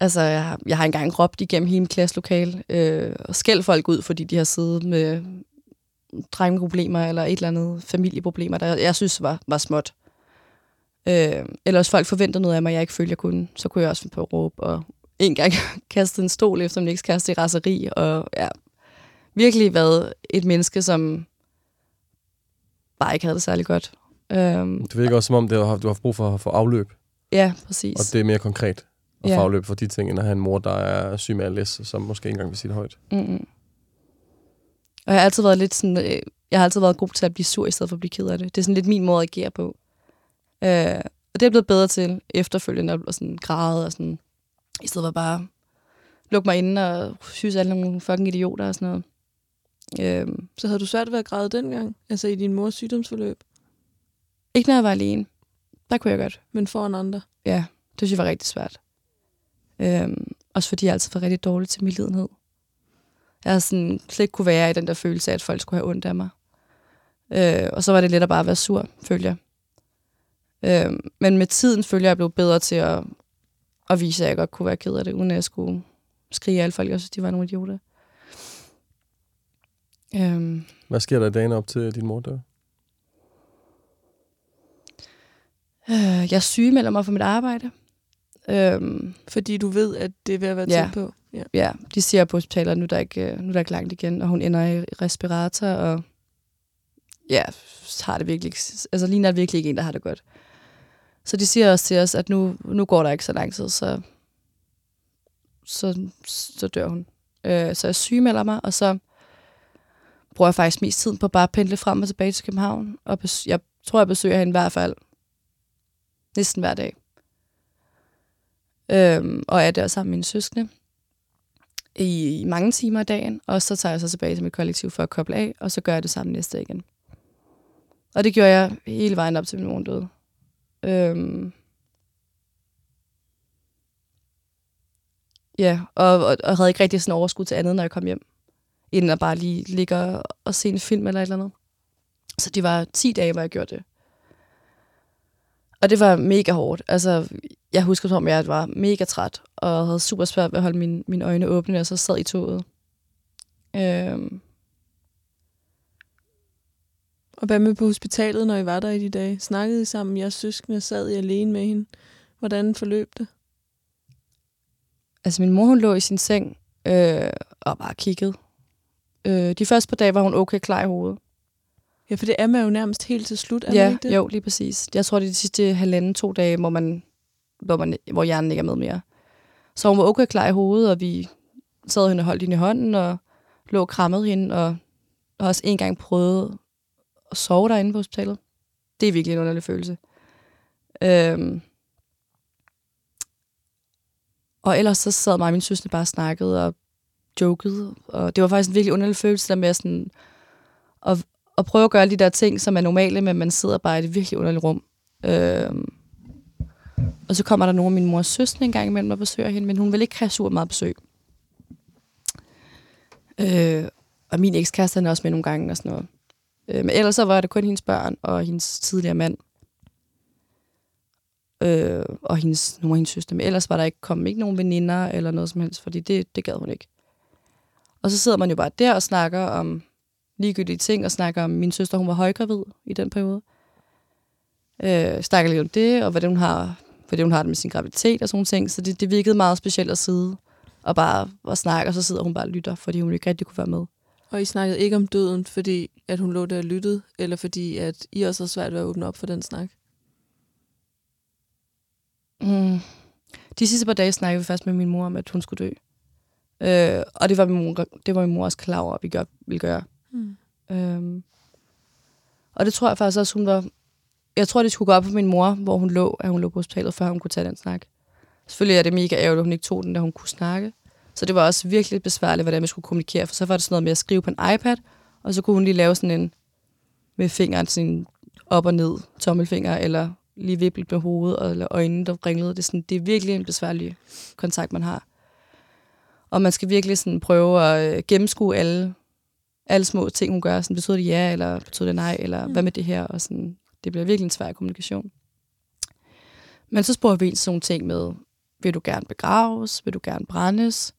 Altså, jeg, har- jeg har engang råbt igennem hele klasselokale øh, og skældt folk ud, fordi de har siddet med drengeproblemer eller et eller andet familieproblemer, der jeg synes var, var småt. Øh, eller hvis folk forventede noget af mig, jeg ikke følte, jeg kunne, så kunne jeg også finde på at råbe. Og en gang kastede en stol efter min ekskæreste i raseri, og ja, virkelig været et menneske, som bare ikke havde det særlig godt. Øh, Det virker også som om, det har, du har haft brug for at få afløb, ja, præcis. og det er mere konkret at Ja. få afløb for de ting, end at have en mor, der er syg med ALS, som måske ikke engang vil sige det højt. Mm-mm. Og jeg har altid været lidt sådan, øh, jeg har altid været god til at blive sur, i stedet for at blive ked af det. Det er sådan lidt min måde at agere på. Øh, og det er jeg blevet bedre til efterfølgende at sådan græde og sådan, i stedet for bare lukke mig inde og synes alle nogle fucking idioter og sådan noget. Øh, Så havde du svært ved at græde dengang, altså i din mors sygdomsforløb, ikke når jeg var alene. Der kunne jeg godt. men foran andre. Ja, det synes jeg var rigtig svært. Øhm, også fordi jeg altid var rigtig dårlig til min lidenhed. Jeg har sådan slet ikke kunne være i den der følelse af, at folk skulle have ondt af mig. Øh, og så var det let at bare være sur, følger jeg. Øh, men med tiden følger jeg, blev bedre til at, at vise, at jeg godt kunne være ked af det, uden at jeg skulle skrige af alle folk, jeg synes, de var nogle idioter. Øh, Hvad sker der i dagene op til din mor dør? øh, jeg sygemelder mig for mit arbejde. Øh, Fordi du ved, at det er ved at være Ja. tæt på. Ja. ja, de siger på hospitalet, at nu er der ikke, øh, nu er der ikke langt igen, og hun ender i respirator, og ja, har det virkelig, altså ligner virkelig ikke en, der har det godt. Så de siger også til os, at nu, nu går der ikke så lang tid, så, så, så dør hun. Øh, så jeg sygemelder mig, og så bruger jeg faktisk mest tiden på bare at pendle frem og tilbage til København. Og jeg tror, jeg besøger hende i hvert fald næsten hver dag. Øhm, og er der sammen med mine søskende i, i mange timer i dagen, og så tager jeg så tilbage til mit kollektiv for at koble af, og så gør jeg det samme næste dag igen. Og det gjorde jeg hele vejen op til min mor døde. Øhm. Ja, og, og, og havde ikke rigtig sådan overskud til andet, når jeg kom hjem. Inden at bare lige ligge og, og se en film eller et eller andet. Så det var 10 dage, hvor jeg gjorde det. Og det var mega hårdt. Altså, jeg husker som om, jeg var mega træt, og havde super svært ved at holde mine, mine øjne åbne, og så sad i toget. Øhm, og hvad med på hospitalet, når I var der i de dage? Snakkede I sammen? Jeg søskende sad I alene med hende. Hvordan forløb det? altså, min mor, hun lå i sin seng, øh, og bare kiggede. Øh, de første par dage var hun okay klar i hovedet. Ja, for det er man jo nærmest helt til slut, er Ja, ikke det? jo, lige præcis. Jeg tror, det er de sidste halvanden, to dage, hvor, man, hvor, man, hvor hjernen ikke er med mere. Så hun var okay klar i hovedet, og vi sad hende og holdt hende i hånden, og lå og krammede hende, og, og også en gang prøvede at sove derinde på hospitalet. Det er virkelig en underlig følelse. Øhm. Og ellers så sad mig og min søster bare og snakkede og jokede, og det var faktisk en virkelig underlig følelse, der med at, sådan, at, at prøve at gøre de der ting, som er normale, men man sidder bare i et virkelig underligt rum. Øhm. Og så kommer der nogle af min mors søstre en gang imellem og besøger hende, men hun vil ikke have super meget besøg. Øh, og min ekskæreste er også med nogle gange og sådan noget. Øh, men ellers så var det kun hendes børn og hendes tidligere mand. Øh, og hendes, nogle af hendes søstre. Men ellers var der ikke kommet ikke nogen veninder eller noget som helst, fordi det, det gad hun ikke. Og så sidder man jo bare der og snakker om ligegyldige ting, og snakker om min søster, hun var højgravid i den periode. Øh, snakker lidt om det, og hvordan hun har, hvordan hun har det med sin graviditet og sådan ting. Så det, det virkede meget specielt at sidde og bare og snakke, og så sidder hun bare og lytter, fordi hun ikke rigtig kunne være med. Og I snakkede ikke om døden, fordi at hun lå der og lyttede, eller fordi at I også har svært ved at åbne op for den snak? Mm. De sidste par dage snakkede vi først med min mor om, at hun skulle dø. Øh, og det var, min mor, det var min mor også klar over, at vi gør, ville gøre. Mm. Øhm, og det tror jeg faktisk også, hun var... Jeg tror, det skulle gå op for min mor, hvor hun lå, at hun lå på hospitalet, før hun kunne tage den snak. Selvfølgelig er det mega ærgerligt, at hun ikke tog den, da hun kunne snakke. Så det var også virkelig besværligt, hvordan vi skulle kommunikere, for så var det sådan noget med at skrive på en iPad, og så kunne hun lige lave sådan en med fingeren sådan op og ned, tommelfinger, eller lige vippelt med hovedet, eller øjnene, der ringlede. Det er, sådan, det er virkelig en besværlig kontakt, man har. Og man skal virkelig sådan prøve at øh, gennemskue alle, alle små ting, hun gør. Sådan, betyder det ja, eller betyder det nej, eller mm. hvad med det her? Og sådan, det bliver virkelig en svær kommunikation. Men så spurgte vi sådan nogle ting med, vil du gerne begraves? Vil du gerne brændes?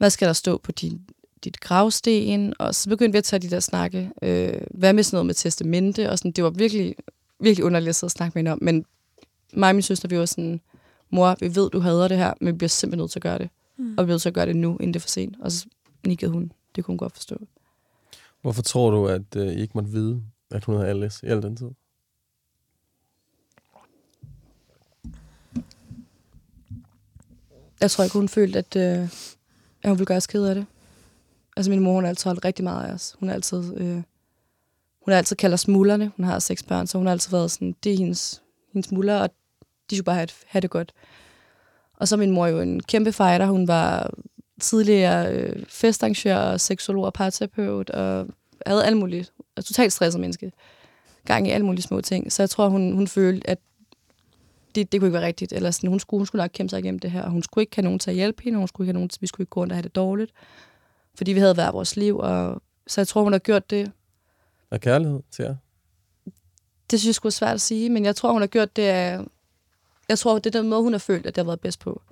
Hvad skal der stå på din, dit gravsten? Og så begyndte vi at tage de der snakke. Øh, hvad med sådan noget med testamente? Og sådan, det var virkelig, virkelig underligt at sidde og snakke med hende om. Men mig og min søster, vi var sådan, mor, vi ved, du hader det her, men vi bliver simpelthen nødt til at gøre det. Mm. Og vi bliver nødt til at gøre det nu, inden det er for sent. Og så nikkede hun. Det kunne hun godt forstå. Hvorfor tror du, at øh, I ikke måtte vide, at hun havde ALS i al den tid? Jeg tror ikke, hun følte, at, øh, at hun ville gøre os ked af det. Altså min mor, hun har altid holdt rigtig meget af os. Hun har altid, øh, hun har altid kaldt os mullerne. Hun har seks børn, så hun har altid været sådan, det er hendes, hendes muller, og de skulle bare have, have det godt. Og så er min mor jo en kæmpe fighter. Hun var tidligere øh, festarrangør, seksolog og parterapeut, og havde alt muligt. Og totalt stresset menneske. Gang i alle mulige små ting. Så jeg tror, hun, hun følte, at det, det kunne ikke være rigtigt. Eller sådan, hun, skulle, hun skulle nok kæmpe sig igennem det her, og hun skulle ikke have nogen til at hjælpe hende, og hun skulle ikke have nogen, vi skulle ikke gå rundt og have det dårligt. Fordi vi havde været vores liv, og så jeg tror, hun har gjort det. Og kærlighed til jer? Det synes jeg skulle svært at sige, men jeg tror, hun har gjort det af... Jeg tror, det er den måde, hun har følt, at det har været bedst på.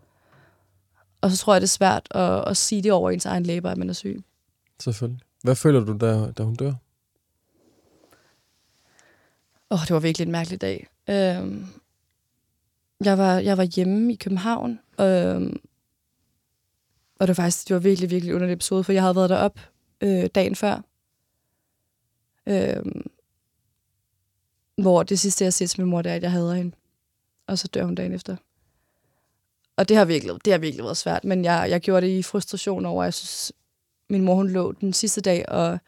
Og så tror jeg, det er svært at, at sige det over ens egen læber, at man er syg. Selvfølgelig. Hvad føler du, da, da hun dør? Åh, oh, det var virkelig en mærkelig dag. Øhm, jeg, var, jeg var hjemme i København, øh, og det var faktisk det var virkelig, virkelig underlig episode, for jeg havde været derop øh, dagen før. Øh, hvor det sidste, jeg siger til min mor, det er, at jeg hader hende. Og så dør hun dagen efter. Og det har virkelig, det har virkelig været svært, men jeg, jeg gjorde det i frustration over, at jeg synes, min mor hun lå den sidste dag og,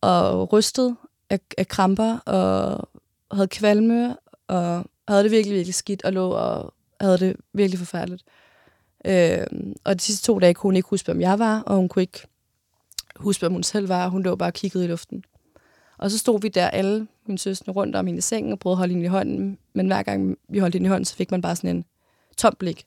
og rystede af, af kramper og havde kvalme og havde det virkelig, virkelig skidt og lå og havde det virkelig forfærdeligt. Øh, og de sidste to dage kunne hun ikke huske, hvem jeg var, og hun kunne ikke huske, hvem hun selv var. Hun lå bare og kiggede i luften. Og så stod vi der alle, mine søstre, rundt om hende i sengen og prøvede at holde hende i hånden. Men hver gang vi holdt hende i hånden, så fik man bare sådan en tom blik.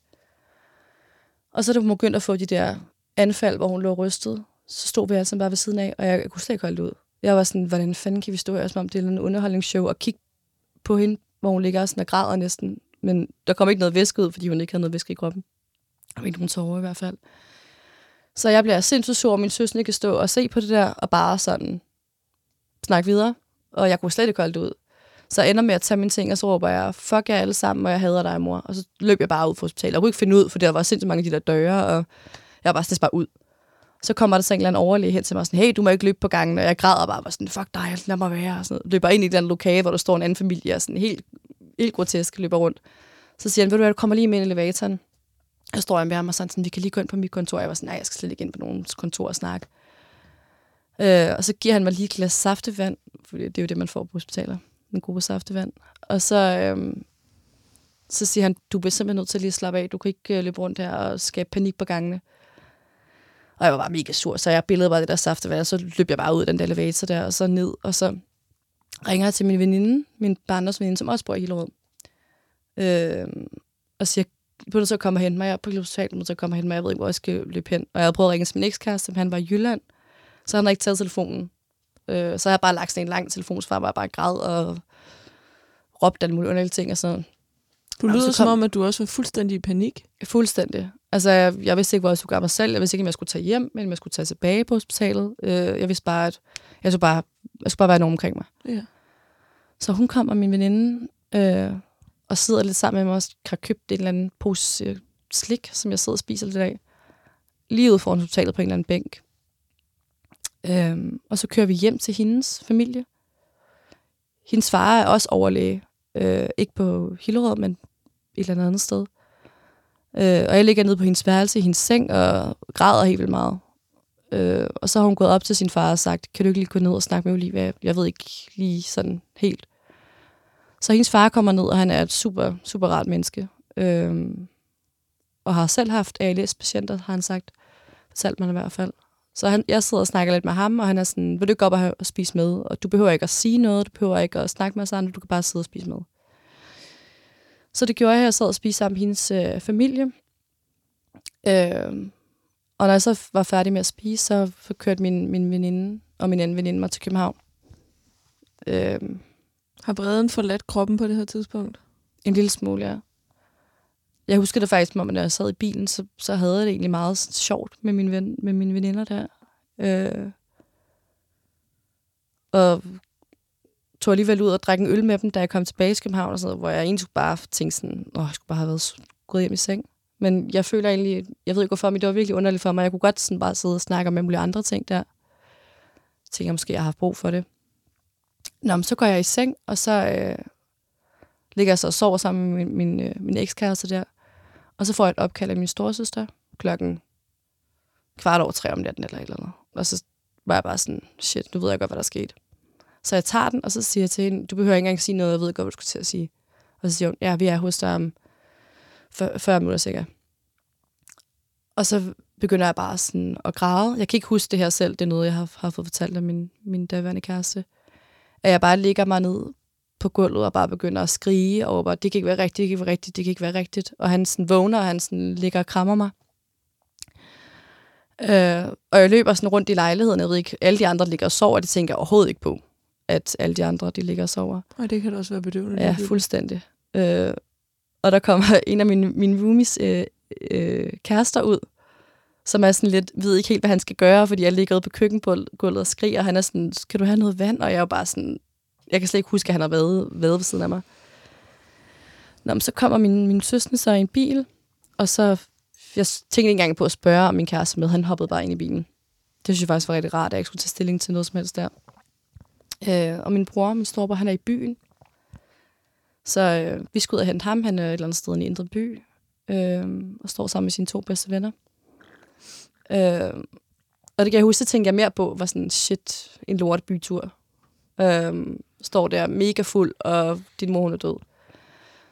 Og så da hun begyndte at få de der anfald, hvor hun lå rystet, så stod vi altså bare ved siden af, og jeg, jeg kunne slet ikke holde det ud. Jeg var sådan, hvordan fanden kan vi stå her, som om det er en underholdningsshow, og kigge på hende, hvor hun ligger sådan og græder næsten. Men der kom ikke noget væske ud, fordi hun ikke havde noget væske i kroppen. Og ikke nogen tårer i hvert fald. Så jeg bliver sindssygt sur, at min søster kan stå og se på det der, og bare sådan snakke videre. Og jeg kunne slet ikke holde det ud. Så jeg ender med at tage mine ting, og så råber jeg, fuck jer alle sammen, og jeg hader dig, mor. Og så løb jeg bare ud fra hospitalet. Jeg kunne ikke finde ud, for der var sindssygt mange af de der døre, og jeg var bare sådan bare ud. Så kommer der så en eller anden overlæge hen til mig, sådan, hey, du må ikke løbe på gangen, og jeg græder bare, var sådan, fuck dig, lad mig være, og sådan Løber ind i den lokale, hvor der står en anden familie, og sådan helt, helt grotesk løber rundt. Så siger han, ved du hvad, du kommer lige med ind i elevatoren. Så står jeg med ham og sådan, sådan, vi kan lige gå ind på mit kontor. Jeg var sådan, nej, jeg skal slet ikke ind på nogens kontor og snakke. Øh, og så giver han mig lige et glas saftevand, for det er jo det, man får på hospitaler. En god saftevand. Og så, øh, så siger han, du bliver simpelthen nødt til at lige slappe af. Du kan ikke øh, løbe rundt her og skabe panik på gangene. Og jeg var bare mega sur, så jeg billede bare det der saftevand, og så løb jeg bare ud af den der elevator der, og så ned, og så ringer jeg til min veninde, min barndomsveninde, som også bor i Hillerød. Øh, og siger, du så komme og hente mig, jeg er på hospitalet, du så komme og hente mig, jeg ved ikke, hvor jeg skal løbe hen. Og jeg havde prøvet at ringe til min ekskæreste, men han var i Jylland, så han havde ikke taget telefonen. Øh, så har jeg bare lagt sådan en lang telefonsvar, hvor jeg bare græd og råbte alle mulige underlige ting, og så Du Jamen, lyder så som kom- om, at du også var fuldstændig i panik. Fuldstændig. Altså, jeg, jeg vidste ikke, hvor jeg skulle gøre mig selv. Jeg vidste ikke, om jeg skulle tage hjem, eller om jeg skulle tage tilbage på hospitalet. Øh, jeg vidste bare, at jeg skulle bare, jeg skulle bare være nogen omkring mig. Ja. Så hun kom og min veninde, øh, og sidder lidt sammen med mig og har købt en eller anden pose øh, slik, som jeg sidder og spiser lidt af. Lige ude foran hospitalet på en eller anden bænk. Øh, og så kører vi hjem til hendes familie. Hendes far er også overlæge. Øh, ikke på Hillerød, men et eller andet sted. Øh, og jeg ligger nede på hendes værelse i hendes seng og græder helt vildt meget. Øh, og så har hun gået op til sin far og sagt, kan du ikke lige gå ned og snakke med Olivia? Jeg ved ikke lige sådan helt. Så hendes far kommer ned, og han er et super, super rart menneske. Øh, og har selv haft ALS-patienter, har han sagt. Fortalt man i hvert fald. Så han, jeg sidder og snakker lidt med ham, og han er sådan, vil du ikke op og, og spise med? Og du behøver ikke at sige noget, du behøver ikke at snakke med os andre, du kan bare sidde og spise med. Så det gjorde jeg, jeg sad og spiste sammen med hendes øh, familie. Øh, og når jeg så var færdig med at spise, så kørte min, min veninde og min anden veninde mig til København. Øh, Har vreden forladt kroppen på det her tidspunkt? en lille smule, ja. Jeg husker det faktisk, når jeg sad i bilen, så, så havde jeg det egentlig meget sjovt med, min ven, med mine veninder der. Øh, og tog alligevel ud og drak en øl med dem, da jeg kom tilbage til København, og sådan noget, hvor jeg egentlig bare tænkte sådan, åh, jeg skulle bare have været gået hjem i seng. Men jeg føler egentlig, jeg ved ikke hvorfor, men det var virkelig underligt for mig. Jeg kunne godt sådan bare sidde og snakke om alle mulige andre ting der. Jeg tænker måske jeg har haft brug for det. Nå, men så går jeg i seng, og så øh, ligger jeg så og sover sammen med min, min, øh, min ekskæreste der. Og så får jeg et opkald af min storesøster klokken kvart over tre om natten eller et eller andet. Og så var jeg bare sådan, shit, nu ved jeg godt, hvad der skete. Så jeg tager den, og så siger jeg til hende, du behøver ikke engang sige noget, jeg ved godt, hvad du skulle til at sige. Og så siger hun, ja, vi er hos dig om 40 minutter sikkert. Og så begynder jeg bare sådan at græde. Jeg kan ikke huske det her selv, det er noget, jeg har, har fået fortalt af min, min daværende kæreste. At jeg bare ligger mig ned på gulvet og bare begynder at skrige over, bare, det kan ikke være rigtigt, det kan ikke være rigtigt, det kan ikke være rigtigt. Og han sådan vågner, og han sådan ligger og krammer mig. Øh, og jeg løber sådan rundt i lejligheden. Jeg ved ikke, alle de andre ligger og sover, og det tænker jeg overhovedet ikke på, at alle de andre, de ligger og sover. Og det kan da også være bedøvende. Ja, fuldstændig. Øh, og der kommer en af mine, mine roomies øh, øh, kærester ud, som er sådan lidt, ved ikke helt, hvad han skal gøre, fordi jeg ligger ude på køkkengulvet og skriger, og han er sådan, skal du have noget vand? Og jeg er jo bare sådan, jeg kan slet ikke huske, at han har været, været ved siden af mig. Nå, men så kommer min, min søster så i en bil, og så, jeg tænkte ikke engang på at spørge om min kæreste med, han hoppede bare ind i bilen. Det synes jeg faktisk var rigtig rart, at jeg ikke skulle tage stilling til noget som helst der. Øh, og min bror, min storebror, han er i byen, så øh, vi skulle ud og hente ham. Han er et eller andet sted i Indre By. Øh, og står sammen med sine to bedste venner. Øh, og det kan jeg huske, så tænkte jeg mere på, var sådan, shit, en lort bytur. Øh, står der mega fuld, og din mor hun er død.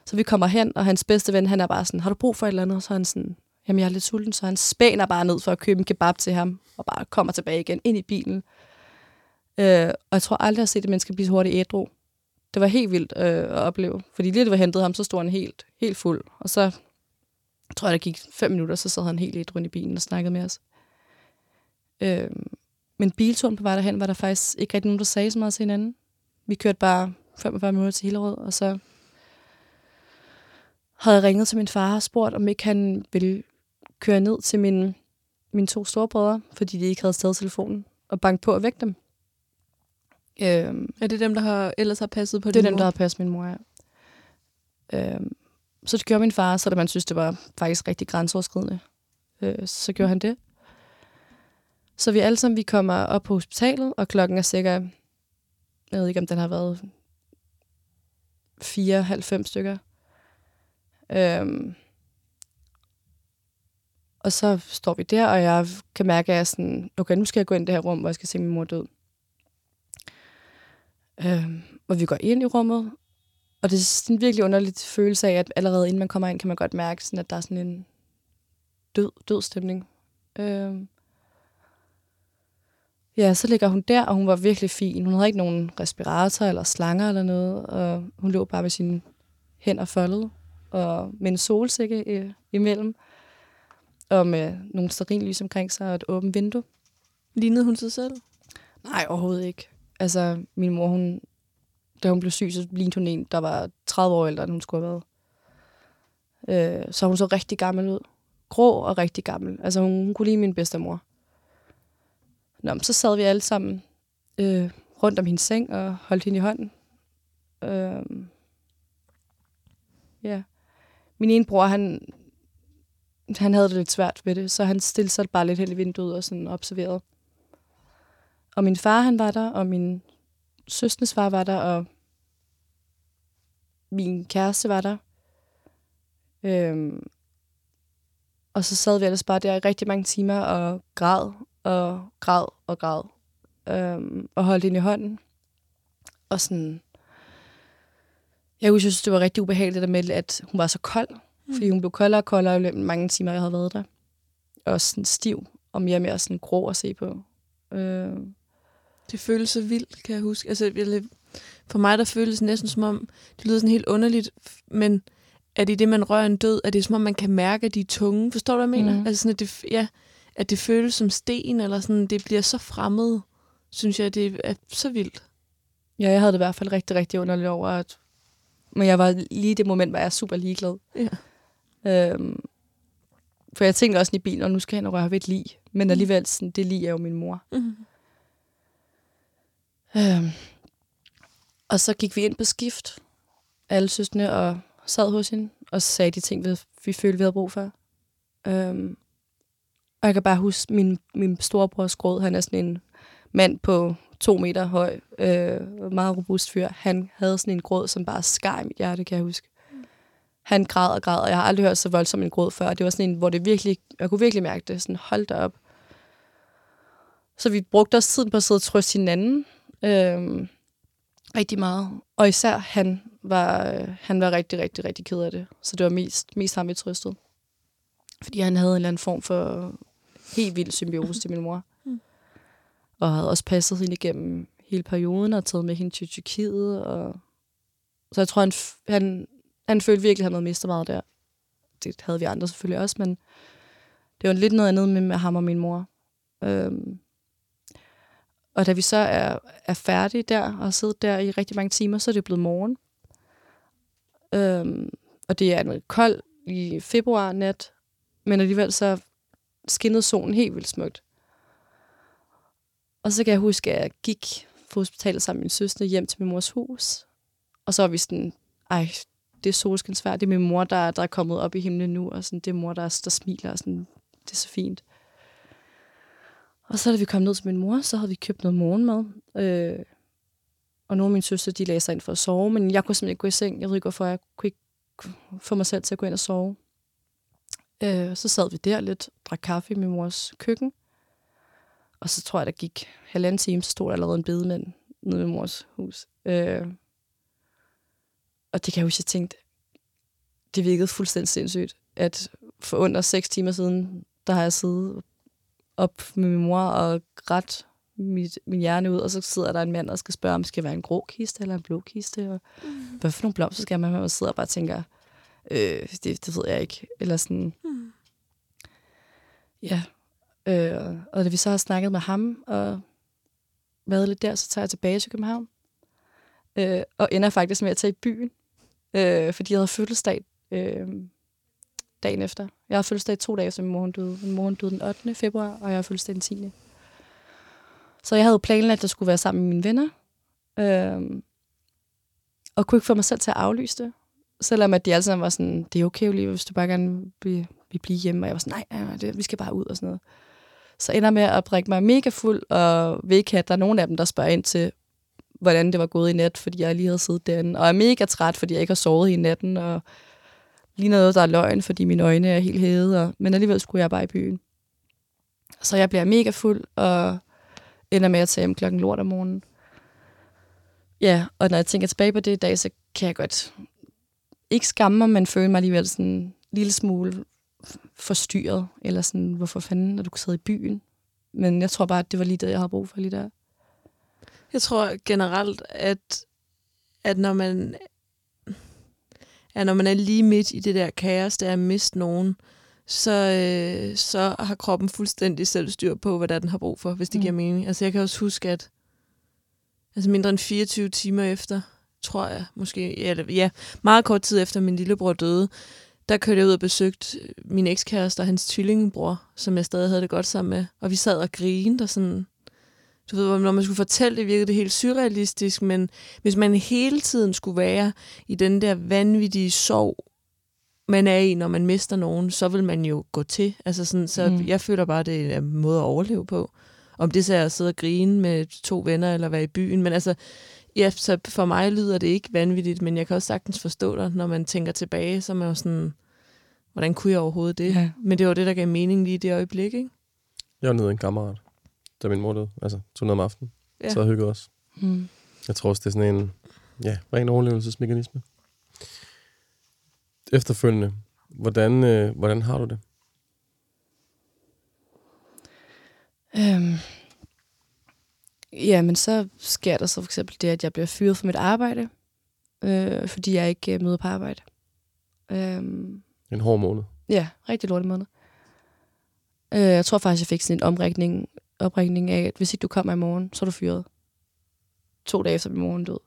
Så vi kommer hen, og hans bedste ven, han er bare sådan, har du brug for et eller andet? Og så er han sådan, jamen jeg er lidt sulten, så han spæner bare ned for at købe en kebab til ham, og bare kommer tilbage igen ind i bilen. Øh, og jeg tror aldrig, jeg har set et menneske blive så hurtigt ædru det var helt vildt øh, at opleve. Fordi lige da vi hentede ham, så stod han helt, helt fuld. Og så tror jeg, der gik fem minutter, så sad han helt ædru i bilen og snakkede med os. Øh, men bilturen på vej derhen, var der faktisk ikke rigtig nogen, der sagde så meget til hinanden. Vi kørte bare 45 minutter til Hillerød, og så havde jeg ringet til min far og spurgt, om ikke han ville køre ned til min, mine to storebrødre, fordi de ikke havde stadig telefonen, og banke på og vække dem. Øh, Er det dem, der har, ellers har passet på det er din dem, mor? der har passet min mor, ja. Øhm, så det gjorde min far, så da man synes, det var faktisk rigtig grænseoverskridende. Øh, så gjorde han det. Så vi alle sammen, vi kommer op på hospitalet, og klokken er sikkert, jeg ved ikke, om den har været 4-5 stykker. Øhm, Og så står vi der, og jeg kan mærke, at jeg er sådan, okay, nu skal jeg gå ind i det her rum, hvor jeg skal se min mor død. Øhm, og vi går ind i rummet, og det er sådan en virkelig underligt følelse af, at allerede inden man kommer ind, kan man godt mærke, sådan, at der er sådan en død, død stemning. Øhm, ja, så ligger hun der, og hun var virkelig fin. Hun havde ikke nogen respirator eller slanger eller noget, og hun lå bare med sine hænder foldet, og med en solsikke øh, imellem, og med nogle stearinlys omkring sig og et åbent vindue. Lignede hun sig selv? Nej, overhovedet ikke. Altså, min mor, hun, da hun blev syg, så lignede hun en, der var 30 år ældre, end hun skulle have været. Øh, så hun så rigtig gammel ud. Grå og rigtig gammel. Altså, hun, hun kunne lide min bedstemor. Nå, men så sad vi alle sammen øh, rundt om hendes seng og holdt hende i hånden. Øh, ja. Min ene bror, han, han havde det lidt svært ved det, så han stillede sig bare lidt hen i vinduet og sådan observerede. Og min far, han var der, og min søstens far var der, og min kæreste var der. Øhm, og så sad vi ellers bare der i rigtig mange timer og græd og græd og græd. Øhm, og holdt hende i hånden. Og sådan... Jeg husker, synes, det var rigtig ubehageligt der med, at hun var så kold. Mm. Fordi hun blev koldere og koldere i løbet af mange timer, jeg havde været der. Og sådan stiv og mere og mere sådan grå at se på. Øhm, Det føles så vildt, kan jeg huske. Altså, jeg, for mig der føles næsten som om, det lyder sådan helt underligt, men er det det, man rører en død? Er det som om, man kan mærke, at de er tunge? Forstår du, hvad jeg mener? Mhm. Altså sådan, at det, ja, at det føles som sten, eller sådan, det bliver så fremmed, synes jeg, det er så vildt. Ja, jeg havde det i hvert fald rigtig, rigtig underligt over, at... Men jeg var lige i det moment, var jeg super ligeglad. Ja. Øhm, for jeg tænkte også i bilen, og nu skal jeg hen og røre ved et lig. Men alligevel, sådan, det lig er jo min mor. Mm. Øhm, og så gik vi ind på skift, alle søskende, og sad hos hende, og sagde de ting, vi, vi følte, vi havde brug for. Øhm, og jeg kan bare huske, min, min storebrors gråd, han er sådan en mand på to meter høj, øh, meget robust fyr. Han havde sådan en gråd, som bare skar i mit hjerte, kan jeg huske. Han græd og græd, og jeg har aldrig hørt så voldsom en gråd før. Det var sådan en, hvor det virkelig, jeg kunne virkelig mærke det, sådan hold da op. Så vi brugte også tiden på at sidde og trøste hinanden. Øh, rigtig meget. Og især han var, øh, han var rigtig, rigtig, rigtig ked af det. Så det var mest, mest ham, vi trøstede. Fordi han havde en eller anden form for helt vild symbiose til min mor. Mm. Og havde også passet hende igennem hele perioden og taget med hende til Tyrkiet. Og... Så jeg tror, han, han, han følte virkelig, at han havde mistet meget der. Det havde vi andre selvfølgelig også, men det var lidt noget andet med, med ham og min mor. Øhm, og da vi så er, er færdige der og sidder der i rigtig mange timer, så er det blevet morgen. Øhm, og det er en kold i februar nat, men alligevel så skinnede solen helt vildt smukt. Og så kan jeg huske, at jeg gik på hospitalet sammen med min søster hjem til min mors hus. Og så var vi sådan, ej, det er solskinsvær, det er min mor, der, der er kommet op i himlen nu, og sådan, det er mor, der, der smiler, og sådan, det er så fint. Og så da vi kom ned til min mor, så havde vi købt noget morgenmad. Øh, og nogle af mine søstre, de lagde sig ind for at sove, men jeg kunne simpelthen ikke gå i seng. Jeg ved ikke, hvorfor jeg kunne ikke få mig selv til at gå ind og sove. Øh, så sad vi der lidt, drak kaffe i min mors køkken. Og så tror jeg, der gik halvanden time, så stod der allerede en bedemand nede i min mors hus. Øh, og det kan jeg huske, jeg tænkte, det virkede fuldstændig sindssygt, at for under seks timer siden, der har jeg siddet op med min mor og grædt mit, min hjerne ud, og så sidder der en mand og skal spørge, om det skal være en grå kiste eller en blå kiste, og mm. hvad for nogle blomster skal man have, og sidder og bare tænker, øh, det, det ved jeg ikke, eller sådan, Mm. ja. Øh, og da vi så har snakket med ham, og været lidt der, så tager jeg tilbage til København, øh, og ender faktisk med at tage i byen, øh, fordi jeg havde fødselsdag øh, dagen efter. Jeg har fødselsdag to dage efter min mor døde. Min mor døde den 8. februar, og jeg har fødselsdag den 10. Så jeg havde planlagt, at jeg skulle være sammen med mine venner. Øhm, og kunne ikke få mig selv til at aflyse det. Selvom at de alle sammen var sådan, det er okay, Olivia, hvis du bare gerne vil, vil blive hjemme. Og jeg var sådan, nej, nej, nej det, vi skal bare ud og sådan noget. Så ender med at drikke mig mega fuld, og ved ikke, at der er nogen af dem, der spørger ind til, hvordan det var gået i nat, fordi jeg lige havde siddet derinde. Og er mega træt, fordi jeg ikke har sovet i natten, og lige noget, der er løgn, fordi mine øjne er helt hede, og, men alligevel skulle jeg bare i byen. Så jeg bliver mega fuld, og ender med at tage hjem klokken lort om morgenen. Ja, og når jeg tænker tilbage på det i dag, så kan jeg godt ikke skamme mig, men føle mig alligevel sådan en lille smule forstyrret, eller sådan, hvorfor fanden, når du kunne sidde i byen. Men jeg tror bare, at det var lige det, jeg havde brug for lige der. Jeg tror generelt, at, at når man at når man er lige midt i det der kaos, der er at miste nogen, så, øh, så har kroppen fuldstændig selvstyr på, hvad der den har brug for, hvis det mm. giver mening. Altså jeg kan også huske, at altså mindre end 24 timer efter, tror jeg måske, ja, ja meget kort tid efter min lillebror døde, der kørte jeg ud og besøgte min ekskæreste og hans tvillingbror, som jeg stadig havde det godt sammen med. Og vi sad og grinede og sådan, du ved, når man skulle fortælle det, virkede det helt surrealistisk, men hvis man hele tiden skulle være i den der vanvittige sorg, man er i, når man mister nogen, så vil man jo gå til. Altså sådan, så mm. jeg føler bare, det er en måde at overleve på. Om det så er at sidde og grine med to venner, eller være i byen. Men altså, ja, så for mig lyder det ikke vanvittigt, men jeg kan også sagtens forstå dig, når man tænker tilbage, så er man jo sådan, hvordan kunne jeg overhovedet det? Ja. Men det var det, der gav mening lige i det øjeblik, ikke? Jeg var nede en kammerat da min mor døde. Altså, tog ned om aftenen. Ja. Så hyggede os. Mm. Jeg tror også, det er sådan en ja, ren overlevelsesmekanisme. Efterfølgende, hvordan, øh, hvordan har du det? Øhm, ja, men så sker der så for eksempel det, at jeg bliver fyret fra mit arbejde, øh, fordi jeg ikke øh, møder på arbejde. Øhm, en hård måned. Ja, rigtig lortet måned. Øh, jeg tror faktisk, jeg fik sådan en omrækning opringning af, at hvis ikke du kommer i morgen, så er du fyret. To dage efter min morgen død.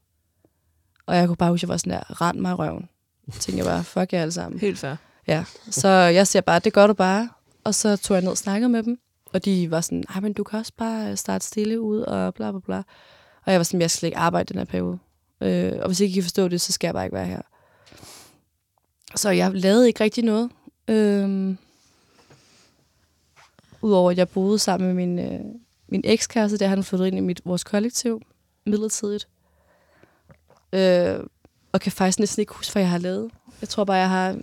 Og jeg kunne bare huske, at jeg var sådan der, rend mig i røven. Tænkte jeg bare, fuck jer alle sammen. Helt fair. Ja, så jeg siger bare, det gør du bare. Og så tog jeg ned og snakkede med dem. Og de var sådan, nej, men du kan også bare starte stille ud og bla bla bla. Og jeg var sådan, jeg skal ikke arbejde den her periode. Øh, og hvis ikke I kan forstå det, så skal jeg bare ikke være her. Så jeg lavede ikke rigtig noget. Øh, Udover at jeg boede sammen med min, øh, min ekskæreste, der han flyttet ind i mit, vores kollektiv midlertidigt. Øh, og kan faktisk næsten ikke huske, hvad jeg har lavet. Jeg tror bare, jeg har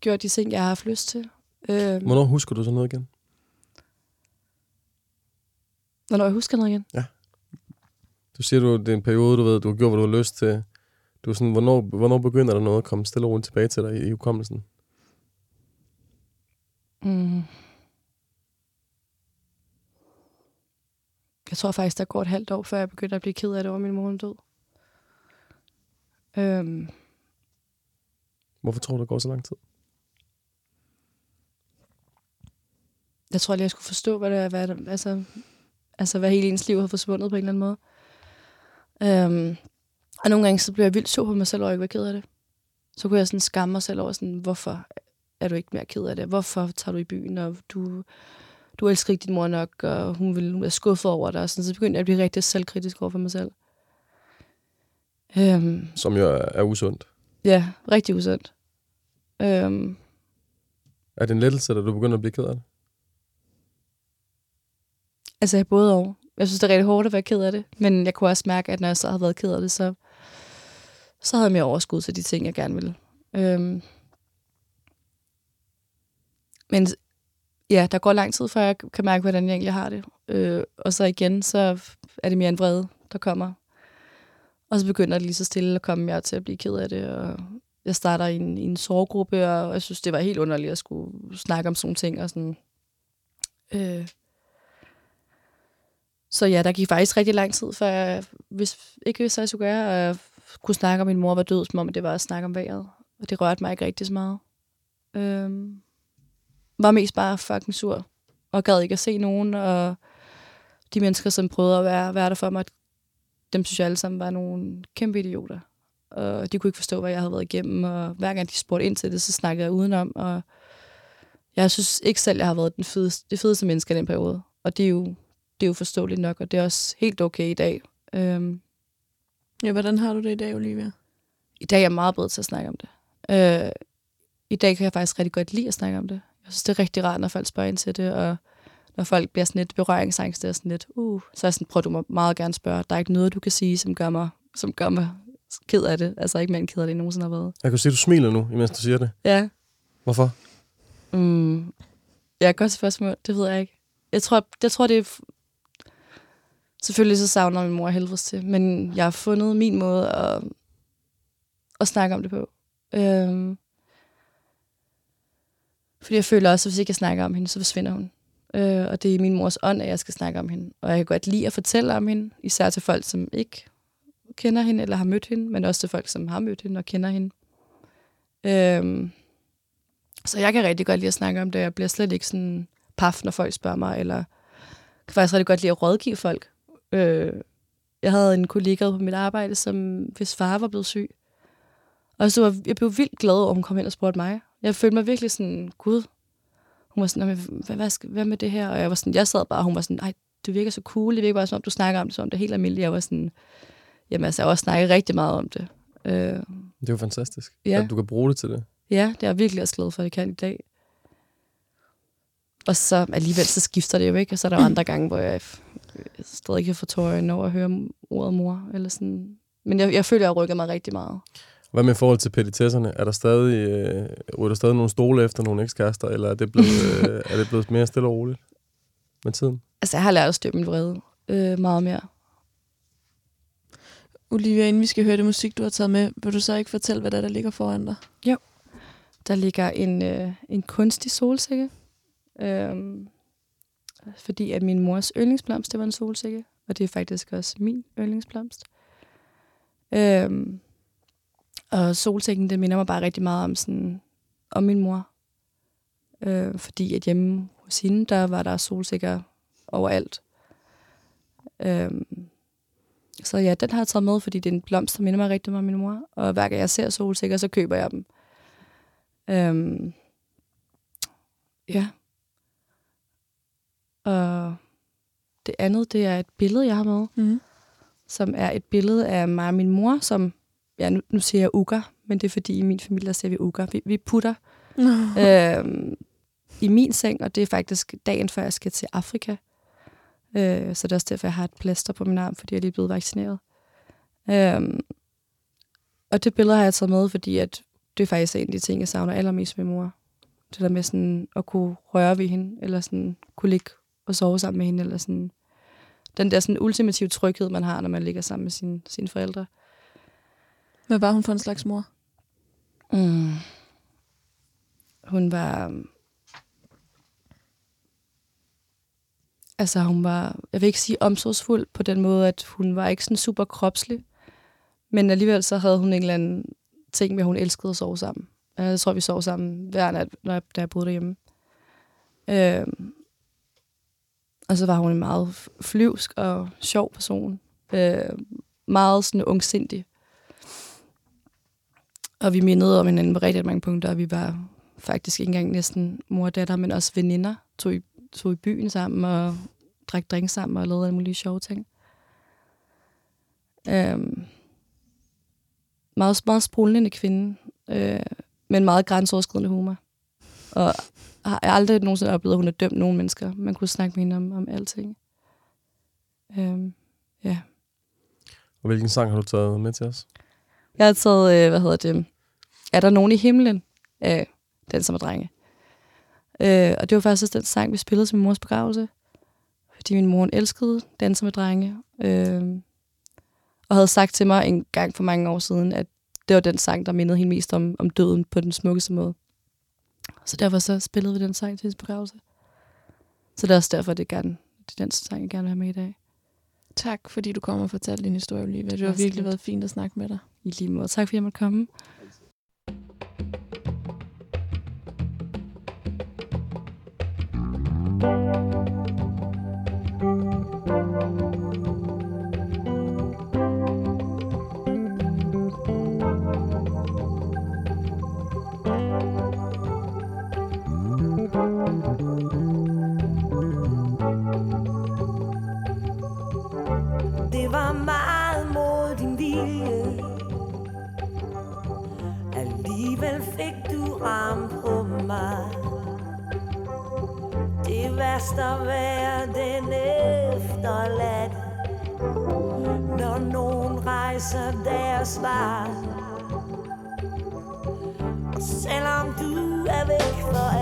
gjort de ting, jeg har haft lyst til. Øh, Hvornår husker du så noget igen? Hvornår jeg husker noget igen? Ja. Du siger, du, det er en periode, du ved, du har gjort, hvad du har lyst til. Du er sådan, hvornår, hvornår begynder der noget at komme stille og roligt tilbage til dig i, i hukommelsen? Mm. Jeg tror faktisk, der går et halvt år, før jeg begynder at blive ked af det over min mor død. Øhm. Hvorfor tror du, der går så lang tid? Jeg tror lige, jeg skulle forstå, hvad det er, hvad det, altså, altså, hvad hele ens liv har forsvundet på en eller anden måde. Øhm. Og nogle gange, så bliver jeg vildt sur på mig selv, og jeg ikke var ked af det. Så kunne jeg sådan skamme mig selv over, sådan, hvorfor er du ikke mere ked af det? Hvorfor tager du i byen, og du du elsker ikke din mor nok, og hun vil være skuffet over dig. Sådan, så begyndte jeg at blive rigtig selvkritisk over for mig selv. Um, Som jo er, er usundt. Ja, rigtig usundt. Um, er det en lettelse, da du begynder at blive ked af det? Altså, jeg både over. Jeg synes, det er rigtig hårdt at være ked af det, men jeg kunne også mærke, at når jeg så havde været ked af det, så, så havde jeg mere overskud til de ting, jeg gerne ville. Um, men ja, der går lang tid, før jeg kan mærke, hvordan jeg egentlig har det. Øh, og så igen, så er det mere en vrede, der kommer. Og så begynder det lige så stille at komme jeg til at blive ked af det. Og jeg starter i en, i en sorggruppe, og jeg synes, det var helt underligt at skulle snakke om sådan ting. Og sådan. Øh. Så ja, der gik faktisk rigtig lang tid, før jeg hvis, ikke vidste, hvad jeg skulle gøre. Og jeg kunne snakke om, at min mor var død, som om det var at snakke om vejret. Og det rørte mig ikke rigtig så meget. Øh var mest bare fucking sur, og gad ikke at se nogen, og de mennesker, som prøvede at være, være der for mig, dem synes jeg alle sammen var nogle kæmpe idioter. Og de kunne ikke forstå, hvad jeg havde været igennem, og hver gang de spurgte ind til det, så snakkede jeg udenom, og jeg synes ikke selv, jeg har været den fedeste, det fedeste menneske i den periode. Og det er, jo, det er jo forståeligt nok, og det er også helt okay i dag. Øhm, ja, hvordan har du det i dag, Olivia? I dag er jeg meget bedre til at snakke om det. Øh, I dag kan jeg faktisk rigtig godt lide at snakke om det. Jeg synes, det er rigtig rart, når folk spørger ind til det, og når folk bliver sådan lidt berøringsangst, og sådan lidt, uh, så er sådan, prøver du mig meget gerne spørge. Der er ikke noget, du kan sige, som gør mig, som gør mig ked af det. Altså ikke mere ked af det, nogensinde har været. Jeg kan se, at du smiler nu, imens du siger det. Ja. Hvorfor? Mm, ja, godt spørgsmål. Det ved jeg ikke. Jeg tror, jeg tror det er... Selvfølgelig så savner min mor helvedes til, men jeg har fundet min måde at, at snakke om det på. Øhm, fordi jeg føler også, at hvis ikke jeg snakker om hende, så forsvinder hun. Øh, og det er min mors ånd, at jeg skal snakke om hende. Og jeg kan godt lide at fortælle om hende, især til folk, som ikke kender hende eller har mødt hende, men også til folk, som har mødt hende og kender hende. Øhm, så jeg kan rigtig godt lide at snakke om det. Jeg bliver slet ikke sådan paf, når folk spørger mig, eller kan faktisk rigtig godt lide at rådgive folk. Øh, jeg havde en kollega på mit arbejde, som hvis far var blevet syg. Og så var, jeg blev vildt glad over, at hun kom hen og spurgte mig. Jeg følte mig virkelig sådan, gud. Hun var sådan, "Nå, men hvad, hvad, skal, hvad med det her? Og jeg var sådan, jeg sad bare, og hun var sådan, nej, det virker så cool. Det virker bare som om, du snakker om det, som om det er helt almindeligt. Jeg var sådan, jamen altså, jeg har også snakket rigtig meget om det. Øh, Det er jo fantastisk, Ja. at du kan bruge det til det. Ja, det er jeg virkelig også glad for, at jeg kan i dag. Og så alligevel, så skifter det jo ikke, og så er der jo andre gange, hvor jeg f- stadig kan få tårer over at høre ordet mor. Eller sådan. Men jeg, jeg føler, at jeg rykker mig rigtig meget. Hvad med i forhold til petitesserne? Er der stadig, øh, der stadig nogle stole efter nogle ekskærester, eller er det, blevet, øh, er det blevet mere stille og roligt med tiden? Altså, jeg har lært at styre min vrede øh, meget mere. Olivia, inden vi skal høre det musik, du har taget med, vil du så ikke fortælle, hvad der, er, der ligger foran dig? Der ligger en, øh, en kunstig solsikke. Øhm, fordi at min mors yndlingsblomst, det var en solsikke. Og det er faktisk også min yndlingsblomst. Øhm, og solsikken, det minder mig bare rigtig meget om, sådan, om min mor. Øh, fordi at hjemme hos hende, der var der solsikker overalt. Øhm, så ja, den har jeg taget med, fordi det er en blomst, der minder mig rigtig meget om min mor. Og hver gang jeg ser solsikker, så køber jeg dem. Øhm, ja. Og det andet, det er et billede, jeg har med, Mm. som er et billede af mig og min mor, som, ja, nu, nu siger jeg uger, men det er fordi, i min familie der siger vi uger. Vi, vi putter øhm, i min seng, og det er faktisk dagen før, jeg skal til Afrika. Øh, så det er også derfor, jeg har et plaster på min arm, fordi jeg er lige blevet vaccineret. Øhm, og det billede har jeg taget med, fordi at det er faktisk en af de ting, jeg savner allermest med mor. Det der med sådan at kunne røre ved hende, eller sådan kunne ligge og sove sammen med hende, eller sådan den der sådan ultimative tryghed, man har, når man ligger sammen med sine, sine forældre. Hvad var hun for en slags mor? Mm. Hun var... Um, altså, hun var, jeg vil ikke sige omsorgsfuld på den måde, at hun var ikke sådan super kropslig. Men alligevel så havde hun en eller anden ting med, at hun elskede at sove sammen. Øh, jeg tror, vi sov sammen hver nat, når jeg, da jeg boede derhjemme. Øh, og så var hun en meget flyvsk og sjov person. Øh, meget sådan ungsindig. Og vi mindede om hinanden på rigtig mange punkter, og vi var faktisk ikke engang næsten mor og datter, men også veninder. Tog i, tog i byen sammen og drak drink sammen og lavede alle mulige sjove ting. Øhm, meget, meget sprudlende kvinde, øh, men meget grænseoverskridende humor. Og har jeg aldrig nogensinde oplevet, at hun har dømt nogen mennesker. Man kunne snakke med hende om, om alting. Øhm, ja. Og hvilken sang har du taget med til os? Jeg har taget, øh, hvad hedder det, Er der nogen i himlen? af Den som er drenge. Øh, og det var faktisk også den sang, vi spillede til min mors begravelse. Fordi min mor elskede Danser med drenge. Øh, og havde sagt til mig en gang for mange år siden, at det var den sang, der mindede hende mest om, om døden på den smukkeste måde. Så derfor så spillede vi den sang til hendes begravelse. Så det er også derfor, det er, gerne, det er den sang, jeg gerne vil have med i dag. Tak, fordi du kom og fortalte din historie, Olivia. Det har virkelig været fint at snakke med dig. I lige måde. Tak fordi jeg måtte komme. Thank you. Det værste at være den efterladt Når nogen rejser deres vej. Selvom du er væk for